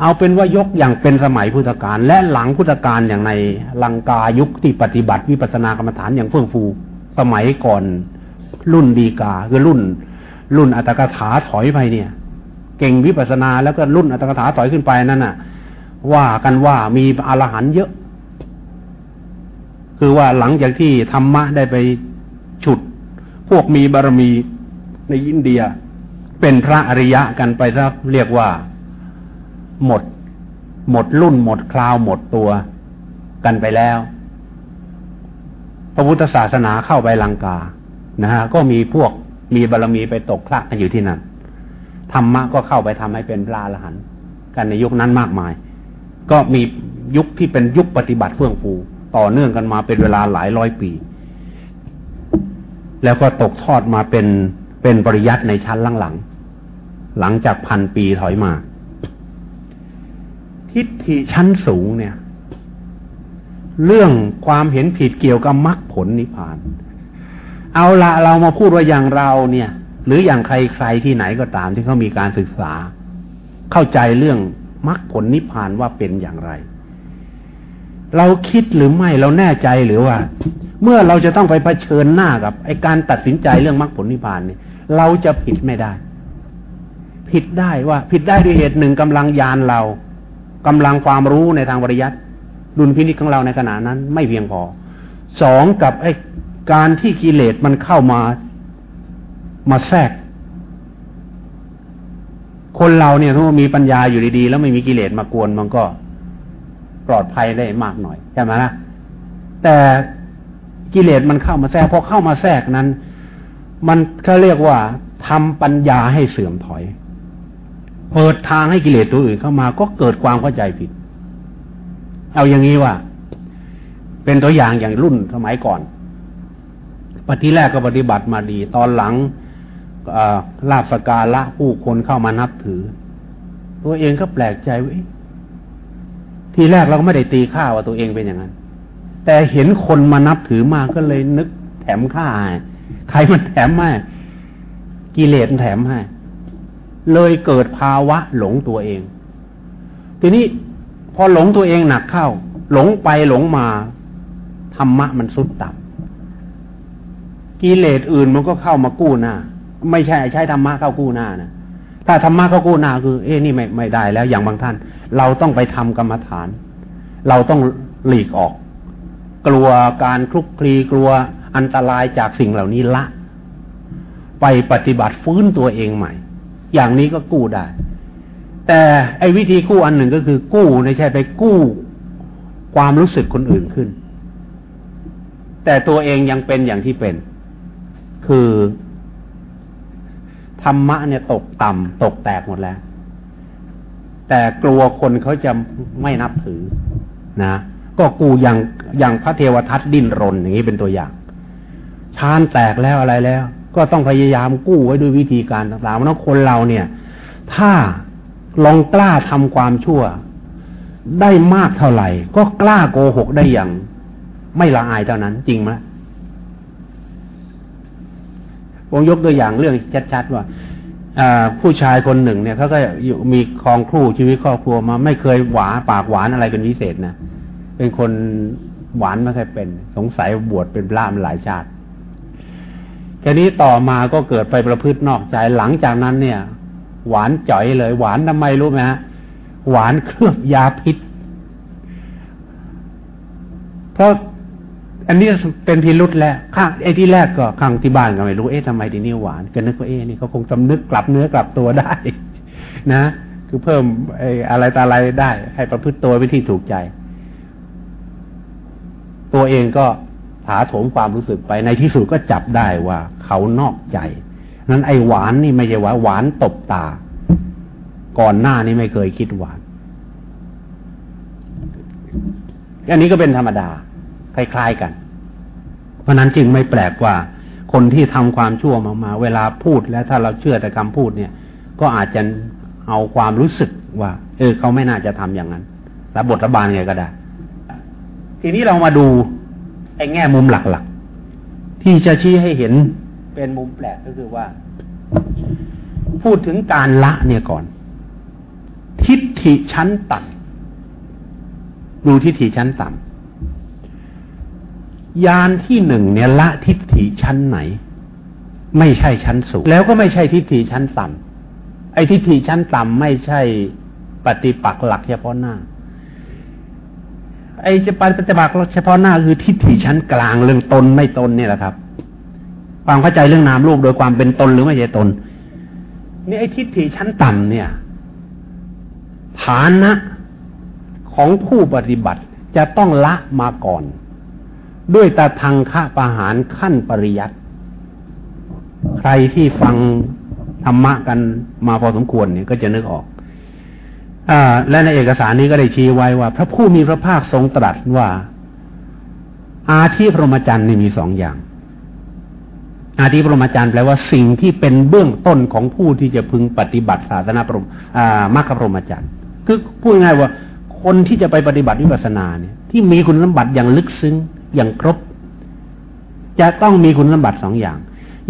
เอาเป็นว่ายกอย่างเป็นสมัยพุทธกาลและหลังพุทธกาลอย่างในลังกายุคที่ปฏิบัติวิปัสสนากรรมฐานอย่างเฟื่องฟูสมัยก่อนรุ่นดีกาคือรุ่น รุ่นอัตถกถาถอยไปเนี่ย เก่งวิปัสสนาแล้วก็รุ่นอัตถกถาถอยขึ้นไปนั่นน่ะ ว่ากันว่ามีอรหันต์เยอะ คือว่าหลังจากที่ธรรมะได้ไปฉุด พวกมีบารมีในอินเดีย เป็นพระอริยะกันไปซะเรียกว่าหมด หมดรุ่นหมดคราวหมดตัวกันไปแล้ว พระพุทธศาสนาเข้าไปลังกานะฮะก็มีพวกมีบารรมีไปตกคละกันอยู่ที่นั่นธรรมะก็เข้าไปทำให้เป็นพระอรหันต์กันในยุคนั้นมากมาย ก็มียุคที่เป็นยุคปฏิบัติเฟื่องฟู ต่อเนื่องกันมาเป็นเวลาหลายร้อยปี แล้วก็ตกทอดมาเป็นเป็นปริยัติในชั้นหลังๆ หลังจากพันปีถอยมา ทิฏฐิชั้นสูงเนี่ย เรื่องความเห็นผิดเกี่ยวกับมรรคผลนิพพาน เอาละเรามาพูดว่าอย่างเราเนี่ย หรืออย่างใครใครที่ไหนก็ตามที่เขามีการศึกษา เข้าใจเรื่องมรรคผลนิพพานว่าเป็นอย่างไร เราคิดหรือไม่เราแน่ใจหรือว่า เมื่อเราจะต้องไปเผชิญหน้ากับไอการตัดสินใจเรื่องมรรคผลนิพพานเนี่ย เราจะผิดไม่ได้ ผิดได้ว่า ผิดได้ด้วยเหตุหนึ่งกำลังยานเรากำลังความรู้ในทางปริยัติดุลพินิจของเราในขณะนั้น ไม่เพียงพอสองกับไอการที่กิเลสมันเข้ามามาแทรก คนเราเนี่ยถ้ามีปัญญาอยู่ดีๆ แล้วไม่มีกิเลสมากวนมันก็ ปลอดภัยได้มากหน่อยใช่ไหมล่ะแต่กิเลสมันเข้ามาแทรกพอเข้ามาแทรกนั้น มันเขาเรียกว่าทำปัญญาให้เสื่อมถอย เปิดทางให้กิเลสตัวอื่นเข้ามา ก็เกิดความเข้าใจผิด เอาอย่างนี้ว่า เป็นตัวอย่างอย่างรุ่นสมัยก่อนปฏิแรกก็ปฏิบัติมาดี ตอนหลังลาบสกาละผู้คนเข้ามานับถือ ตัวเองก็แปลกใจว่า ทีแรกเราก็ไม่ได้ตีค่าว่าตัวเองเป็นอย่างนั้น แต่เห็นคนมานับถือมากก็เลยนึกแถมค่าให้ใครมันแถมให้กิเลสแถมให้เลยเกิดภาวะหลงตัวเอง ทีนี้พอหลงตัวเองหนักเข้า หลงไปหลงมาธรรมะมันสุดต่ำกิเลสอื่นมันก็เข้ามากู้หน้า ไม่ใช่ใช้ธรรมะเข้ากู้หน้านะ ถ้าธรรมะเขากู้หน้าคือเอ้นี่ไม่ไม่ได้แล้วอย่างบางท่าน เราต้องไปทำกรรมฐาน เราต้องหลีกออก กลัวการคลุกคลีกลัวอันตรายจากสิ่งเหล่านี้ละ ไปปฏิบัติฟื้นตัวเองใหม่ อย่างนี้ก็กู้ได้ แต่ไอ้วิธีกู้อันหนึ่งก็คือ กู้ไม่ใช่ไปกู้ความรู้สึกคนอื่นขึ้น แต่ตัวเองยังเป็นอย่างที่เป็น คือ ธรรมะเนี่ยตกต่ำตกแตกหมดแล้ว แต่กลัวคนเขาจะไม่นับถือนะ ก็กูอย่างอย่างพระเทวทัตดิ้นรนอย่างนี้เป็นตัวอย่างชานแตกแล้วอะไรแล้ว ก็ต้องพยายามกู้ไว้ด้วยวิธีการต่างๆเพราะคนเราเนี่ย ถ้าลองกล้าทำความชั่ว ได้มากเท่าไหร่ ก็กล้าโกหกได้อย่าง ไม่ละอายเท่านั้นจริงไหม ผมยกตัวอย่างเรื่องชัดๆว่าผู้ชายคนหนึ่งเนี่ยเขาก็มีครองคู่ชีวิตครอบครัวมาไม่เคยหวานปากหวานอะไรเป็นพิเศษนะเป็นคนหวานไม่เคยเป็น สงสัยบวชเป็นพระมาหลายชาติทีนี้ต่อมาก็เกิดไปประพฤตินอกใจหลังจากนั้นเนี่ย หวานจ่อยเลย หวานทำไมรู้ไหมฮะหวานเคลือบยาพิษเพราะ อันนี้เป็นพิรุษแล้วข้างไอ้ที่แรกก็ข้างที่บ้านก็ไม่รู้เอ๊ะทำไมทีนี้หวานก็นึกว่าเอ๊ะนี่เขาคงสำนึกกลับเนื้อกลับตัวได้ นะ คือเพิ่มไอ้อะไรตาอะไรได้ ให้ประพฤติตัวไปที่ถูกใจ ตัวเองก็ถาโถมความรู้สึกไปในที่สุดก็จับได้ว่า เขานอกใจนั้นไอ้หวานนี่ไม่ใช่ว่าหวานตบตา ก่อนหน้านี้ไม่เคยคิดหวาน อันนี้ก็เป็นธรรมดา คล้ายๆกัน เพราะนั้นจึงไม่แปลกว่าคนที่ทำความชั่วมามา เวลาพูดแล้วถ้าเราเชื่อแต่คำพูดเนี่ย ก็อาจจะเอาความรู้สึกว่า เออเขาไม่น่าจะทำอย่างนั้นแล้บทระบาลไงก็ได้ ทีนี้เรามาดูไอ้แง่มุมหลักๆ ที่จะชี้ให้เห็นเป็นมุมแปลกก็คือว่า พูดถึงการละเนี่ยก่อน ทิฏฐิชั้นต่ำดูทิฏฐิชั้นต่ำ ยานที่หนึ่งเนี่ยละทิฏฐิชั้นไหน ไม่ใช่ชั้นสูง แล้วก็ไม่ใช่ทิฏฐิชั้นต่ำไอ้ทิฏฐิชั้นต่ำไม่ใช่ปฏิปักษ์หลักเฉพาะหน้า ไอ้จะปฏิบัติเฉพาะหน้าคือทิฏฐิชั้นกลางเรื่องตนไม่ตนเนี่ยแหละครับ ความเข้าใจเรื่องนามรูปโดยความเป็นตนหรือไม่ใช่ตนนี่ไอ้ทิฏฐิชั้นต่ำเนี่ย ฐานะของผู้ปฏิบัติจะต้องละมาก่อน ด้วยตาทางค่าประหารขั้นปริยัติใครที่ฟังธรรมะกันมาพอสมควรเนี่ยก็จะนึกออกอและในเอกสารนี้ก็ได้ชี้ไว้ว่า พระผู้มีพระภาคทรงตรัสว่า อาทิพรหมจรรย์นี่มีสองอย่าง อาทิพรหมจรรย์แปลว่าสิ่งที่เป็นเบื้องต้นของผู้ที่จะพึงปฏิบัติศาสนาพรหมมรรคพรหมจรรย์คือพูดง่ายว่าคนที่จะไปปฏิบัติวิปัสสนาเนี่ย ที่มีคุณสมบัติอย่างลึกซึ้ง อย่างครบ จะต้องมีคุณสมบัติสองอย่าง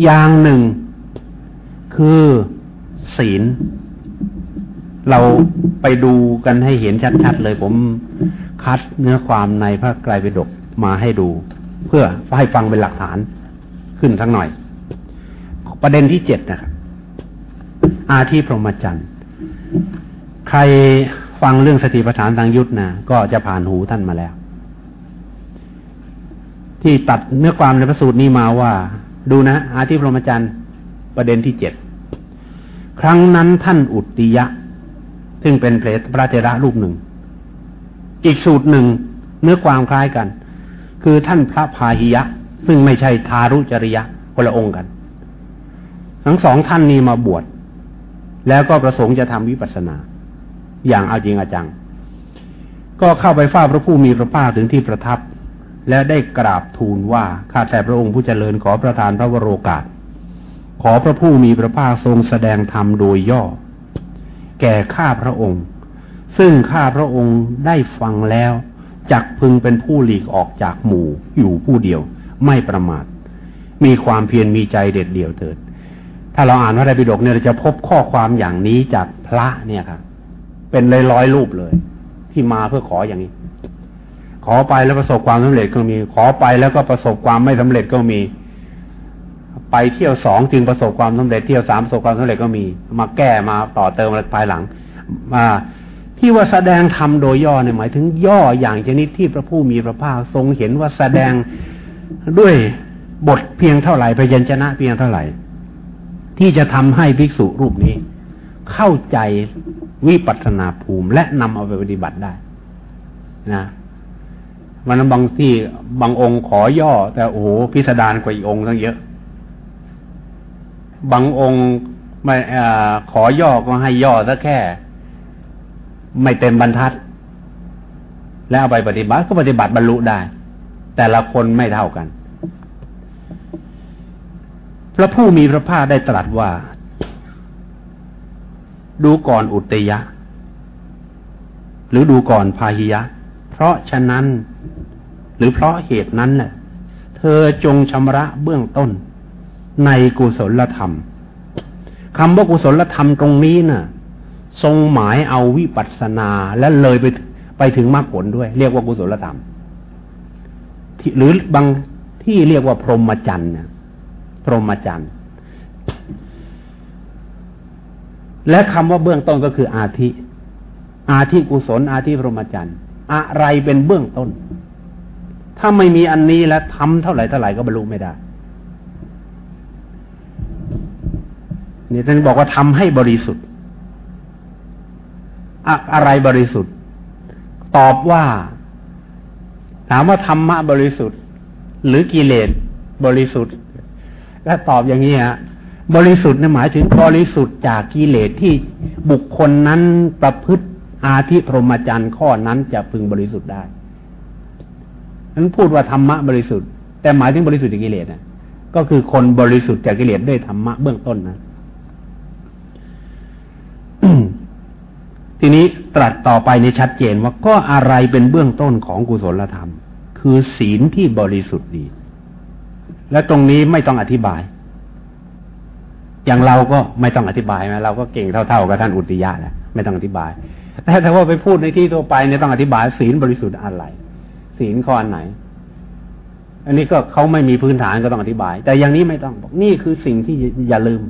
อย่างหนึ่งคือศีล เราไปดูกันให้เห็นชัดๆเลยผมคัดเนื้อความในพระไกรปิฎกมาให้ดู เพื่อให้ฟังเป็นหลักฐานขึ้นทั้งหน่อย ประเด็นที่เจ็ดนะครับอาที่พรหมจรรย์ใครฟังเรื่องสติปัฏฐานทางยุทธนะก็จะผ่านหูท่านมาแล้ว ที่ตัดเนื้อความในพระสูตรนี้มาว่า ดูนะ อาทิพรหมจรรย์ประเด็นที่เจ็ดครั้งนั้นท่านอุตติยะ ซึ่งเป็นเพศพระเทระรูปหนึ่ง อีกสูตรหนึ่งเนื้อความคล้ายกัน คือท่านพระพาหิยะ ซึ่งไม่ใช่ทารุจริยะคนละองค์กัน ทั้งสองท่านนี้มาบวชแล้วก็ประสงค์จะทำวิปัสสนา อย่างเอาจริงอาจัง ก็เข้าไปเฝ้าพระผู้มีพระภาคถึงที่ประทับ และได้กราบทูลว่าข้าแต่พระองค์ผู้เจริญขอประทานพระวโรกาส ขอพระผู้มีพระภาคทรงแสดงธรรมโดยย่อ แก่ข้าพระองค์ ซึ่งข้าพระองค์ได้ฟังแล้วจักพึงเป็นผู้หลีกออกจากหมู่อยู่ผู้เดียวไม่ประมาท มีความเพียรมีใจเด็ดเดี่ยวเถิด ถ้าเราอ่านพระไตรปิฎกเนี่ยเราจะพบข้อความอย่างนี้จากพระเนี่ยครับเป็นลยร้อยรูปเลย ที่มาเพื่อขออย่างนี้ ขอไปแล้วประสบความสำเร็จก็มี ขอไปแล้วก็ประสบความไม่สำเร็จก็มี ไปเที่ยวสองจึงประสบความสำเร็จเที่ยวสามประสบความสำเร็จก็มี มาแก้มาต่อเติมอะไรภายหลังมาที่ว่าแสดงธรรมโดยย่อเนี่ยหมายถึงย่ออย่างชนิดที่พระผู้มีพระภาคทรงเห็นว่าแสดงด้วยบทเพียงเท่าไหร่พยัญชนะเพียงเท่าไหร่ ที่จะทำให้ภิกษุรูปนี้ เข้าใจวิปัสสนาภูมิและนำเอาไปปฏิบัติได้นะ มันบางที่บางองค์ขอย่อ แต่โอ้โหพิสดารกว่าอีกองค์ทั้งเยอะ บางองค์ไม่อขอย่อก็ให้ย่อซะแค่ ไม่เต็มบรรทัด แล้วเอาไปปฏิบัติก็ปฏิบัติบรรลุได้ แต่ละคนไม่เท่ากัน พระผู้มีพระภาคได้ตรัสว่า ดูก่อนอุตยะ หรือดูก่อนพาหิยะ เพราะฉะนั้น หรือเพราะเหตุนั้นแหละเธอจงชำระเบื้องต้น ในกุศลธรรมคำว่ากุศลธรรมตรงนี้นะ่ะ ทรงหมายเอาวิปัสสนาและเลยไปไปถึงมรรคผลด้วย เรียกว่ากุศลธรรม หรือบางที่เรียกว่าพรหมจรรย์นะพรหมจรรย์และคำว่าเบื้องต้นก็คืออาทิ อาทิกุศล อาทิพรหมจรรย์ อะไรเป็นเบื้องต้น ถ้าไม่มีอันนี้แล้วทำเท่าไหร่เท่าไหร่ก็บรรลุไม่ได้ นี่ท่านบอกว่าทำให้บริสุทธิ์อะอะไรบริสุทธิ์ ตอบว่า ถามว่าธรรมะบริสุทธิ์ หรือกิเลสบริสุทธิ์ และตอบอย่างนี้ฮะบริสุทธิ์นี่หมายถึงบริสุทธิ์จากกิเลสที่บุคคลนั้นประพฤติอาธิพรหมจรรย์ข้อนั้นจะพึงบริสุทธิ์ได้ นั้นพูดว่าธรรมะบริสุทธิ์แต่หมายถึงบริสุทธิ์จากกิเลสนะก็คือคนบริสุทธิ์จากกิเลสด้วยธรรมะเบื้องต้นนะทีนี้ตรัสต่อไปในชัดเจนว่าก็อะไรเป็นเบื้องต้นของกุศลธรรม คือศีลที่บริสุทธิ์ดี และตรงนี้ไม่ต้องอธิบาย อย่างเราก็ไม่ต้องอธิบายไหมเราก็เก่งเท่าๆกับท่านอุติยะแหละไม่ต้องอธิบาย แต่ถ้าว่าไปพูดในที่ทั่วไปเนี่ยต้องอธิบายศีลบริสุทธิ์อะไร ศีลข้อไหน อันนี้ก็เขาไม่มีพื้นฐานก็ต้องอธิบาย แต่อย่างนี้ไม่ต้องบอกนี่คือสิ่งที่อย่าลืม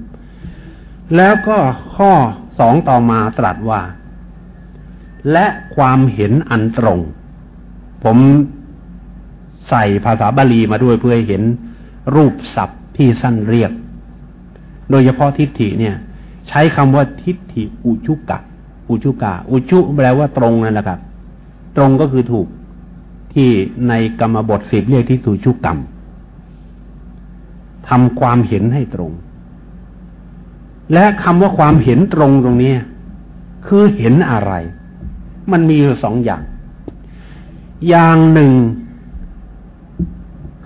แล้วก็ข้อสองต่อมาตรัสว่า และความเห็นอันตรง ผมใส่ภาษาบาลีมาด้วยเพื่อให้เห็นรูปศัพท์ที่สั้นเรียก โดยเฉพาะทิฏฐิเนี่ย ใช้คำว่าทิฏฐิอุชุกะอุชุกะอุชุแปลว่าตรงนั่นแหละครับ ตรงก็คือถูก ที่ในกรรมบทสิบเรียกที่ถูชุกกรรมทำความเห็นให้ตรง และคำว่าความเห็นตรงตรงนี้ คือเห็นอะไร มันมีอยู่สองอย่าง อย่างหนึ่ง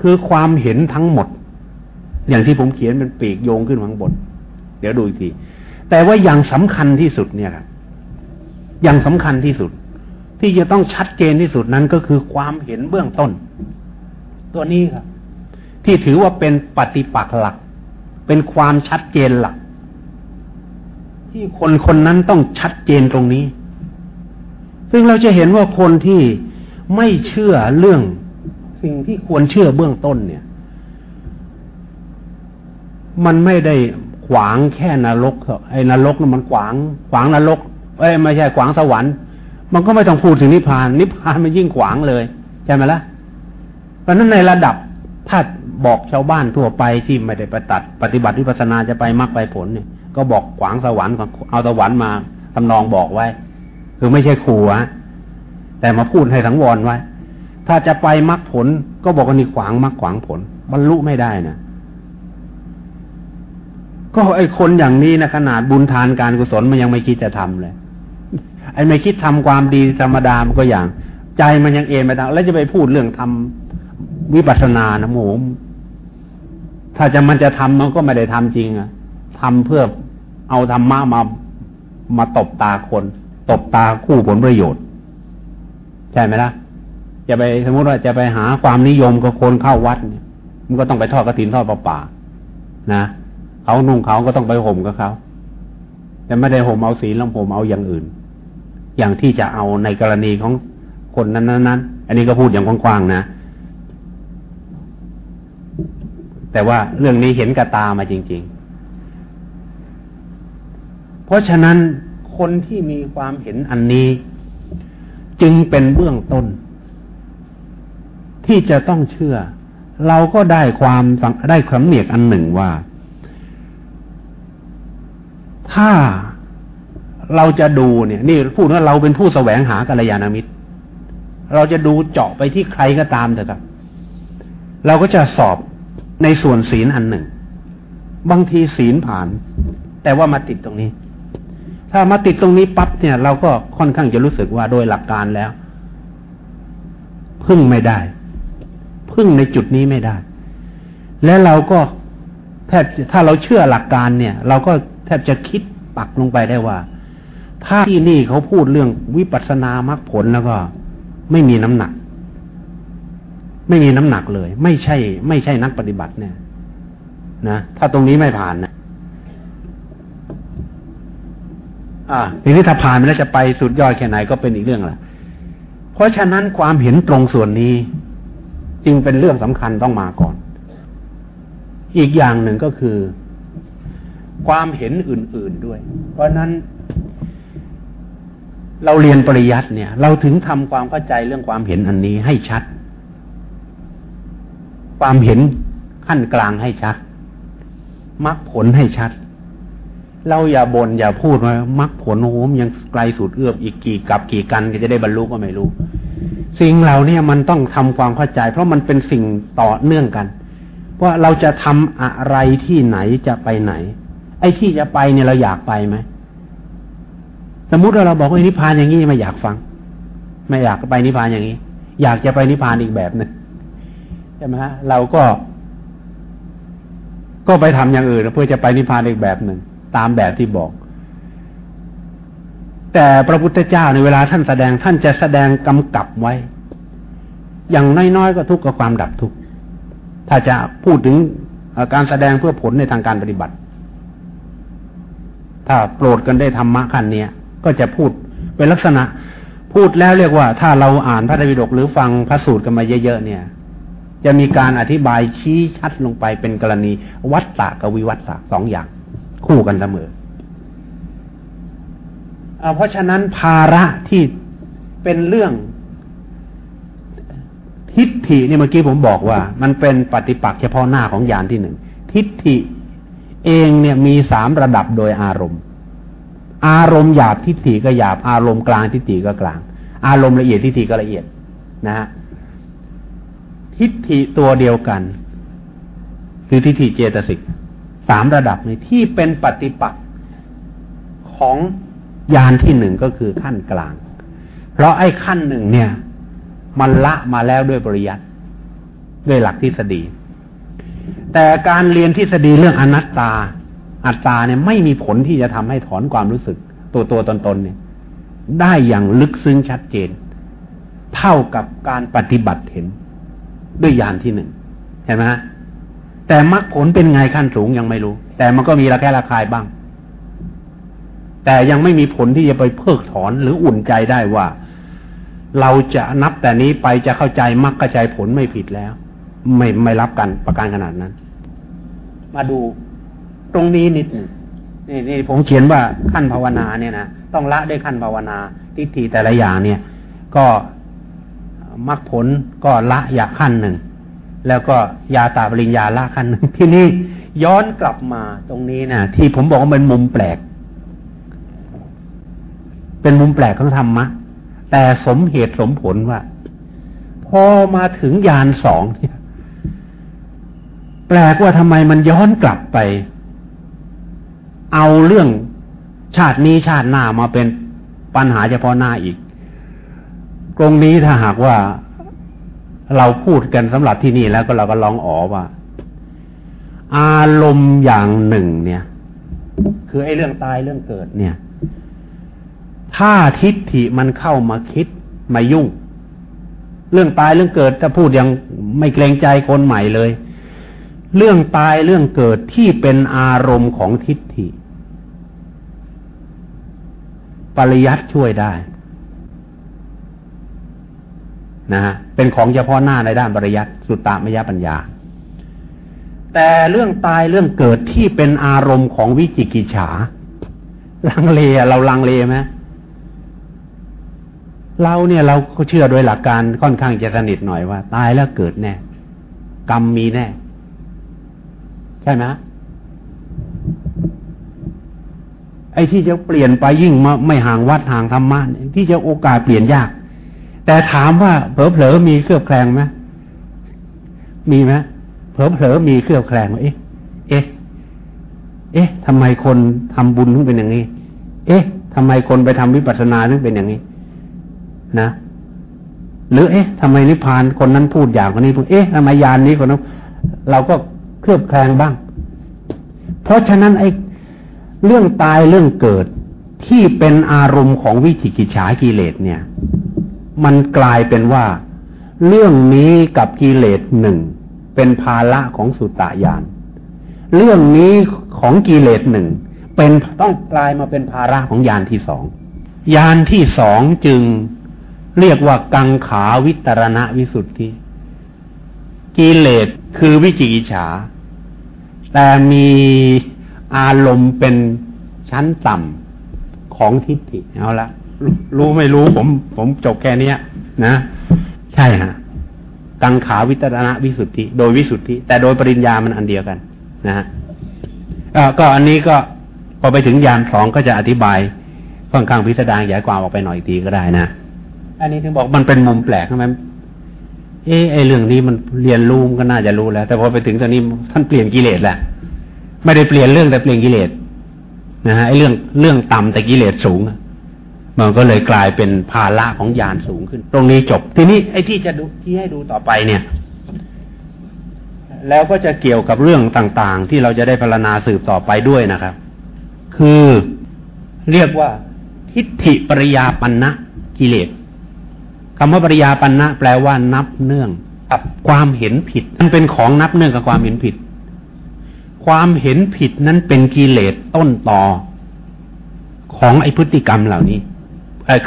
คือความเห็นทั้งหมด อย่างที่ผมเขียนเป็นปีกโยงขึ้นข้างบน เดี๋ยวดูอีกที แต่ว่าอย่างสำคัญที่สุดเนี่ยครับอย่างสำคัญที่สุด ที่จะต้องชัดเจนที่สุดนั้นก็คือความเห็นเบื้องต้น ตัวนี้ครับ ที่ถือว่าเป็นปฏิปักษ์หลัก เป็นความชัดเจนหลัก ที่คนคนนั้นต้องชัดเจนตรงนี้ ซึ่งเราจะเห็นว่าคนที่ไม่เชื่อเรื่องสิ่งที่ควรเชื่อเบื้องต้นเนี่ย มันไม่ได้ขวางแค่นรกไอ้นรกมันขวาง ขวางนรกเอ้ยไม่ใช่ขวางสวรรค์ มันก็ไม่ต้องพูดถึงนิพพาน นิพพานมันยิ่งขวางเลยใช่ไหมละ่ะเพราะนั้นในระดับถ้าบอกชาวบ้านทั่วไปที่ไม่ได้ปฏิบัติปฏิบัติวิปัสนาจะไปมรรคไปผลเนี่ย ก็บอกขวางสวรรค์เอาสวรรค์มาทำนองบอกไว้ คือไม่ใช่ขู่อะแต่มาพูดให้สังวรไว้ ถ้าจะไปมรรคผล ก็บอกว่านี่ขวางมรรคขวางผล บรรลุไม่ได้นะก็ไอคนอย่างนี้นะขนาดบุญทานการกุศลมันยังไม่คิดจะทำเลย ไอ้ไม่คิดทำความดีธรรมดามันก็อย่าง ใจมันยังเอ็นไปทางแล้วจะไปพูดเรื่องทำวิปัสสนานะโมมถ้าจะมันจะทำมันก็ไม่ได้ทำจริงอะทำเพื่อเอาธรรมะมามาตบตาคน ตบตาคู่ผลประโยชน์ ใช่ไหมล่ะจะไปสมมติว่าจะไปหาความนิยมกับคนเข้าวัดเนี่ยมันก็ต้องไปทอดกระถินทอดป่านะเขานุ่งเขาก็ต้องไปห่มกับเขาแต่ไม่ได้ห่มเอาสีลำผมเอาอย่างอื่น อย่างที่จะเอาในกรณีของคนนั้นนั้นอันนี้ก็พูดอย่างกว้างๆนะ แต่ว่าเรื่องนี้เห็นกระตามาจริง ๆ เพราะฉะนั้นคนที่มีความเห็นอันนี้ จึงเป็นเบื้องต้น ที่จะต้องเชื่อ เราก็ได้ความได้คำเนียกอันหนึ่งว่า ถ้า เราจะดูเนี่ย นี่พูดว่าเราเป็นผู้แสวงหากัลยาณมิตร เราจะดูเจาะไปที่ใครก็ตามเถอะครับ เราก็จะสอบในส่วนศีลอันหนึ่ง บางทีศีลผ่าน แต่ว่ามาติดตรงนี้ ถ้ามาติดตรงนี้ปั๊บเนี่ย เราก็ค่อนข้างจะรู้สึกว่าโดยหลักการแล้ว พึ่งไม่ได้ พึ่งในจุดนี้ไม่ได้ และเราก็แทบถ้าเราเชื่อหลักการเนี่ย เราก็แทบจะคิดปักลงไปได้ว่า ถ้าที่นี่เขาพูดเรื่องวิปัสสนามรรคผลแล้วก็ ไม่มีน้ำหนัก ไม่มีน้ำหนักเลย ไม่ใช่ ไม่ใช่นักปฏิบัติเนี่ย นะถ้าตรงนี้ไม่ผ่านนะอ่าทีนี้ถ้าผ่านไปแล้วจะไปสุดยอดแค่ไหนก็เป็นอีกเรื่องละเพราะฉะนั้นความเห็นตรงส่วนนี้ จึงเป็นเรื่องสำคัญต้องมาก่อน อีกอย่างหนึ่งก็คือ ความเห็นอื่น ๆด้วย เพราะนั้น เราเรียนปริยัติเนี่ย เราถึงทำความเข้าใจเรื่องความเห็นอันนี้ให้ชัด ความเห็นขั้นกลางให้ชัดมรรคผลให้ชัด เราอย่าบน่นอย่าพูดว่ามรรคผลโอ้โหยังไกลสุดเอื้อมอีกกี่กับกี่กันก็จะได้บรรลุก็ไม่รู้ สิ่งเหล่านี้มันต้องทำความเข้าใจ เพราะมันเป็นสิ่งต่อเนื่องกันว่าเราจะทำอะไรที่ไหนจะไปไหน ไอ้ที่จะไปเนี่ยเราอยากไปไหม สมมุติว่าเราบอกว่านิพพานอย่างนี้ไม่อยากฟัง ไม่อยากไปนิพพานอย่างนี้ อยากจะไปนิพพานอีกแบบหนึ่งใช่ไหมฮะเราก็ ก็ไปทำอย่างอื่นเพื่อจะไปนิพพานอีกแบบหนึ่งตามแบบที่บอก แต่พระพุทธเจ้าในเวลาท่านแสดงท่านจะแสดงกำกับไว้ อย่างน้อยๆก็ทุกข์กับความดับทุกข์ถ้าจะพูดถึงการแสดงเพื่อผลในทางการปฏิบัติ ถ้าโปรดกันได้ธรรมะขั้นเนี้ย ก็จะพูดเป็นลักษณะ พูดแล้วเรียกว่า ถ้าเราอ่านพระไตรปิฎกหรือฟังพระสูตรกันมาเยอะๆเนี่ย จะมีการอธิบายชี้ชัดลงไปเป็นกรณีวัฏฏะกับวิวัฏฏะสองอย่าง คู่กันเสมอเพราะฉะนั้นภาระที่เป็นเรื่องทิฏฐิเนี่ยเมื่อกี้ผมบอกว่า มันเป็นปฏิปักษ์เฉพาะหน้าของยานที่หนึ่งทิฏฐิเองเนี่ยมีสามระดับโดยอารมณ์ อารมณ์หยาบทิฏฐิก็หยาบ อารมณ์กลางทิฏฐิก็กลาง อารมณ์ละเอียดทิฏฐิก็ละเอียดนะฮะทิฏฐิตัวเดียวกัน คือทิฏฐิเจตสิกสามระดับนี้ที่เป็นปฏิปักษ์ของยานที่หนึ่งก็คือขั้นกลาง เพราะไอ้ขั้นหนึ่งเนี่ย มันละมาแล้วด้วยปริยัติด้วยหลักทฤษฎี แต่การเรียนทฤษฎีเรื่องอนัตตา อัตตาเนี่ยไม่มีผลที่จะทำให้ถอนความรู้สึก ตัวตัวตนตนเนี่ย ได้อย่างลึกซึ้งชัดเจน เท่ากับการปฏิบัติเห็น ด้วยยานที่หนึ่งเห็นไหมฮะแต่มรรคผลเป็นไงขั้นสูงยังไม่รู้ แต่มันก็มีระแคะระคายบ้าง แต่ยังไม่มีผลที่จะไปเพิกถอนหรืออุ่นใจได้ว่า เราจะนับแต่นี้ไปจะเข้าใจมรรคกระจายผลไม่ผิดแล้ว ไม่ไม่รับกันประการขนาดนั้น มาดู ตรงนี้นิดนึงนี่นี่ผมเขียนว่าขั้นภาวนาเนี่ยนะต้องละด้วยขั้นภาวนาทิฏฐิแต่ละอย่างเนี่ย ก็มรรคผลก็ละอยากขั้นหนึ่งแล้วก็ยาตาปริญญาละขั้นหนึ่งที่นี่ย้อนกลับมาตรงนี้นะที่ผมบอกว่าเป็นมุมแปลก เป็นมุมแปลกของธรรมะแต่สมเหตุสมผลว่า พอมาถึงยานสองเนี่ยแปลกว่าทำไมมันย้อนกลับไป เอาเรื่องชาตินี้ชาติหน้ามาเป็นปัญหาเฉพาะหน้าอีก ตรงนี้ถ้าหากว่าเราพูดกันสำหรับที่นี่แล้วก็เราก็ลองอ๋อว่า อารมณ์อย่างหนึ่ง เนี่ย คือไอ้เรื่องตายเรื่องเกิดเนี่ย ถ้าทิฏฐิมันเข้ามาคิดมายุ่ง เรื่องตายเรื่องเกิดถ้าพูดยังไม่เกรงใจคนใหม่เลย เรื่องตายเรื่องเกิดที่เป็นอารมณ์ของทิฏฐิ ปริยัติช่วยได้นะฮะเป็นของเฉพาะหน้าในด้านปริยัติสุตตามยปัญญา แต่เรื่องตายเรื่องเกิดที่เป็นอารมณ์ของวิจิกิจฉาลังเลเราลังเลไหมเราเนี่ยเราเชื่อโดยหลักการค่อนข้างจะสนิทหน่อยว่า ตายแล้วเกิดแน่ กรรมมีแน่ ช่ไหมไอ้ที่จะเปลี่ยนไปยิ่งมาไม่ห่างวัดห่างธรรมะที่จะโอกาสเปลี่ยนยาก แต่ถามว่าเผลอเผลอมีเครือบแคลงไหมมีไหมเผลอเผลอมีเครือบแคลงเอ๊ะ เอ๊ะ เอ๊ะทำไมคนทำบุญถึงเป็นอย่างนี้ เอ๊ะทำไมคนไปทำวิปัสสนาถึงเป็นอย่างนี้ นะหรือเอ๊ะทำไมนิพพานคนนั้นพูดอย่างคนนี้พูดเอ๊ะทำไมยานนี้คนนั้นเราก็ ลือบแคลงบ้าง เพราะฉะนั้นไอ้เรื่องตายเรื่องเกิดที่เป็นอารมณ์ของวิจิกิจฉากิเลสเนี่ย มันกลายเป็นว่า เรื่องนี้กับกิเลสหนึ่งเป็นภาระของสุตตายาน เรื่องนี้ของกิเลสหนึ่งเป็นต้องกลายมาเป็นภาระของยานที่สองยานที่สองจึงเรียกว่ากังขาวิตรณะวิสุทธิ กิเลสคือวิจิกิจฉา แต่มีอารมณ์เป็นชั้นต่ำของทิฏฐิเอาละรู้ไม่รู้ผม ผมจบแค่นี้นะ ใช่ฮะกังขาวิตรณะวิสุทธิ โดยวิสุทธิ แต่โดยปริญญามันอันเดียวกัน นะฮะก็อันนี้ก็พอไปถึงยานสองก็จะอธิบายค่อนข้างพิสดารใหญ่กว่าออกไปหน่อยทีก็ได้นะ อันนี้ถึงบอกมันเป็นมุมแปลกใช่ไหม เออไอเรื่องนี้มันเรียนรู้ก็น่าจะรู้แล้ว แต่พอไปถึงตอนนี้ท่านเปลี่ยนกิเลสแหละไม่ได้เปลี่ยนเรื่องแต่เปลี่ยนกิเลสนะฮะไอเรื่องเรื่องต่ำแต่กิเลสสูงมันก็เลยกลายเป็นภาระของยานสูงขึ้น ตรงนี้จบ ทีนี้ไอ้ที่จะดูที่ให้ดูต่อไปเนี่ย แล้วก็จะเกี่ยวกับเรื่องต่างๆ ที่เราจะได้พรรณนาสืบต่อไปด้วยนะครับ คือเรียกว่าทิฏฐิปริยาปันนะกิเลส คำว่าปริยาปันนะแปลว่านับเนื่องกับความเห็นผิดมันเป็นของนับเนื่องกับความเห็นผิด ความเห็นผิดนั้นเป็นกิเลสต้นต่อของไอพฤติกรรมเหล่านี้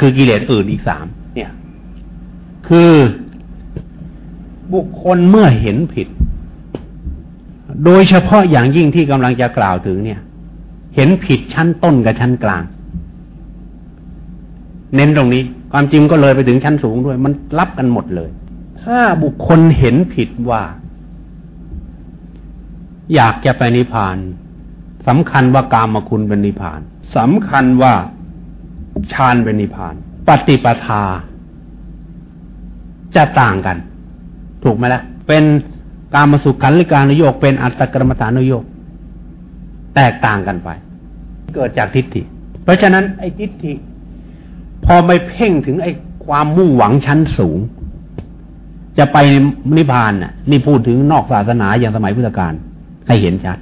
คือกิเลสอื่นอีกสามเนี่ย คือบุคคลเมื่อเห็นผิด โดยเฉพาะอย่างยิ่งที่กำลังจะกล่าวถึงเนี่ย เห็นผิดชั้นต้นกับชั้นกลาง เน้นตรงนี้ ความจริงก็เลยไปถึงชั้นสูงด้วย มันรับกันหมดเลย ถ้าบุคคลเห็นผิดว่า อยากจะไปนิพพานสำคัญว่ากามคุณเป็นนิพพานสำคัญว่าฌานเป็นนิพพาน ปฏิปทา จะต่างกัน ถูกไหมละ่ะ เป็นการมสุขันลิการนโยกเป็นอัตตกรรมฐานนโยก แตกต่างกันไป เกิดจากทิฏฐิ เพราะฉะนั้นไอ้ทิฏฐิ พอไปเพ่งถึงไอ้ความมุ่งหวังชั้นสูง จะไปนิพพานน่ะ นี่พูดถึงนอกศาสนาอย่างสมัยพุทธกาลให้เห็นชัด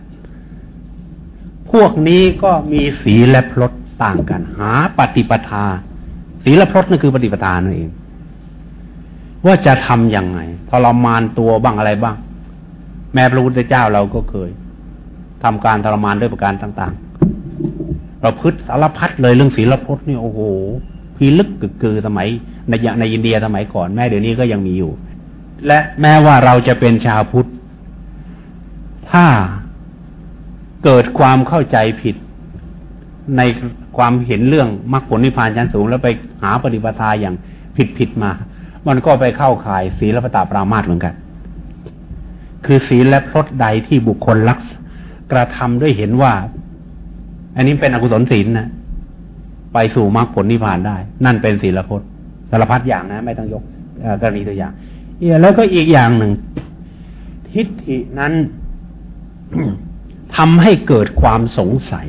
พวกนี้ก็มีสีและพลดต่างกัน หาปฏิปทาศีละพรตนั่นคือปฏิปทานั่นเอง ว่าจะทำยังไงทรมานตัวบ้างอะไรบ้าง แม่พระพุทธเจ้าเราก็เคยทำการทรมานด้วยประการต่าง ๆ เราพึ่สารพัดเลยเรื่องศีลพรตนี่โอ้โห พี่ลึกกึกกือสมัยในในอินเดียสมัยก่อนแม่เดี๋ยวนี้ก็ยังมีอยู่ และแม้ว่าเราจะเป็นชาวพุทธ ถ้าเกิดความเข้าใจผิดในความเห็นเรื่องมรรคผลนิพพานชั้นสูง แล้วไปหาปฏิปทาอย่างผิดผิดมา มันก็ไปเข้าข่ายศีลปตาปรามาตเหมือนกัน คือศีลและพรตใดที่บุคคลลักกระทำด้วยเห็นว่า อันนี้เป็นอกุศลศีลนะ ไปสู่มรรคผลนิพพานได้ นั่นเป็นศีลพจน์สารพัดอย่างนะ ไม่ต้องยกกรณีตัวอย่างแล้วก็อีกอย่างหนึ่ง ทิฏฐินั้นทำให้เกิดความสงสัย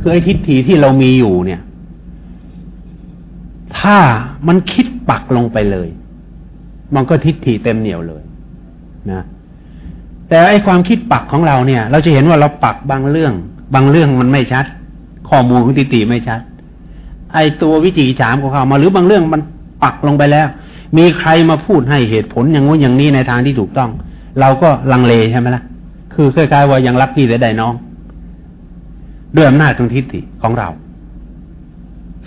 คือไอ้ทิฏฐิที่เรามีอยู่เนี่ย ถ้ามันคิดปักลงไปเลย มันก็ทิฏฐิเต็มเหนียวเลย นะแต่ไอ้ความคิดปักของเราเนี่ย เราจะเห็นว่าเราปักบางเรื่อง บางเรื่องมันไม่ชัด ข้อมูลของทิฏฐิไม่ชัด ไอตัววิจิฉามของเขามาหรือบางเรื่องมันปักลงไปแล้ว มีใครมาพูดให้เหตุผลอย่างงู้นอย่างนี้ในทางที่ถูกต้อง เราก็ลังเลใช่ไหมละ่ะ คือคล้ายๆว่ายังรักพี่เสียดายน้อง ด้วยอำนาจของทิฏฐิของเรา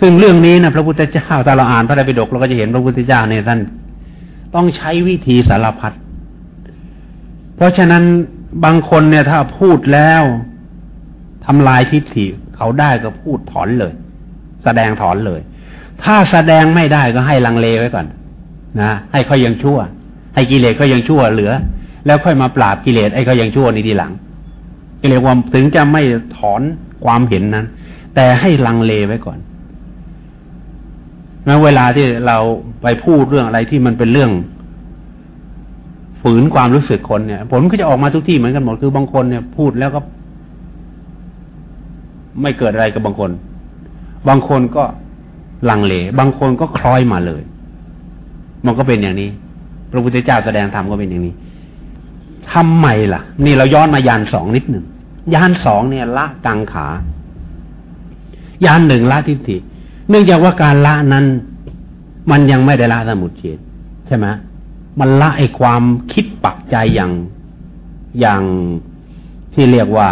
ซึ่งเรื่องนี้นะพระพุทธเจ้าถ้าเราอ่านพระไตรปิฎกเราก็จะเห็นพระพุทธเจ้าเนี่ยท่านต้องใช้วิธีสารพัด เพราะฉะนั้นบางคนเนี่ยถ้าพูดแล้วทำลายทิฏฐิ เขาได้ก็พูดถอนเลย แสดงถอนเลย ถ้าแสดงไม่ได้ก็ให้ลังเลไว้ก่อน นะให้เขายังชั่ว ให้กิเลสก็ยังชั่วเหลือ แล้วค่อยมาปราบกิเลสไอ้เขายังชั่วในทีหลังเรียกว่าถึงจะไม่ถอนความเห็นนั้น แต่ให้ลังเลไว้ก่อนแม้เวลาที่เราไปพูดเรื่องอะไรที่มันเป็นเรื่องฝืนความรู้สึกคนเนี่ย ผลก็จะออกมาทุกที่เหมือนกันหมดคือบางคนเนี่ย พูดแล้วก็ ไม่เกิดอะไรกับบางคน บางคนก็ลังเล บางคนก็คล้อยมาเลย มันก็เป็นอย่างนี้ พระพุทธเจ้าแสดงธรรมก็เป็นอย่างนี้ทำไมล่ะ นี่เราย้อนมายานสองนิดหนึ่งยานสองเนี่ยละกังขายานหนึ่งละทิฏฐิเนื่องจากว่าการละนั้น มันยังไม่ได้ละสมุทเฉดใช่ไหมมันละไอความคิดปักใจอย่างอย่างที่เรียกว่า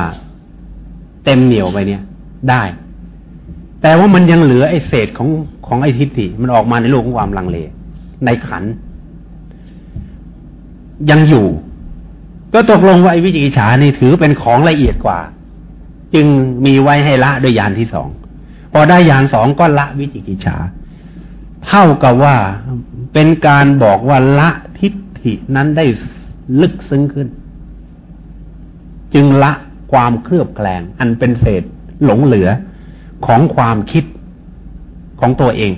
เต็มเหนียวไปเนี่ย ได้ แต่ว่ามันยังเหลือไอเศษของของไอทิฏฐิมันออกมาในโลกของความลังเล ในขัน ยังอยู่ ก็ตกลงว่าไอวิจิกิจฉานี่ถือเป็นของละเอียดกว่า จึงมีไว้ให้ละด้วยยานที่สองพอได้ยานสองก็ละวิจิกิจฉา เท่ากับว่าเป็นการบอกว่าละทิฏฐินั้นได้ลึกซึ้งขึ้น จึงละความเคลือบแคลงอันเป็นเศษ หลงเหลือของความคิดของตัวเอง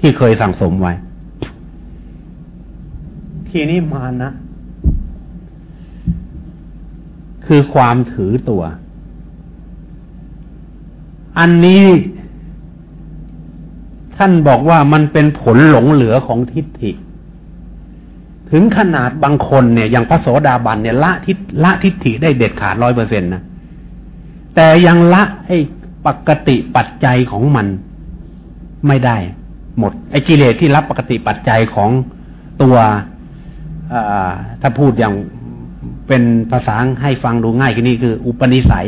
ที่เคยสั่งสมไว้ ทีนี้มานะ คือความถือตัว อันนี้ท่านบอกว่ามันเป็นผลหลงเหลือของทิฏฐิ ถึงขนาดบางคนเนี่ยอย่างพระโสดาบันเนี่ยละทิละทิฏฐิได้เด็ดขาดร้อยเปอร์เซ็นต์นะ แต่ยังละไอ้ปกติปัจจัยของมันไม่ได้ หมด ไอ้กิเลสที่รับปกติปัจจัยของตัวถ้าพูดอย่างเป็นภาษาให้ฟังดูง่ายกันนี่คือ อุปนิสัย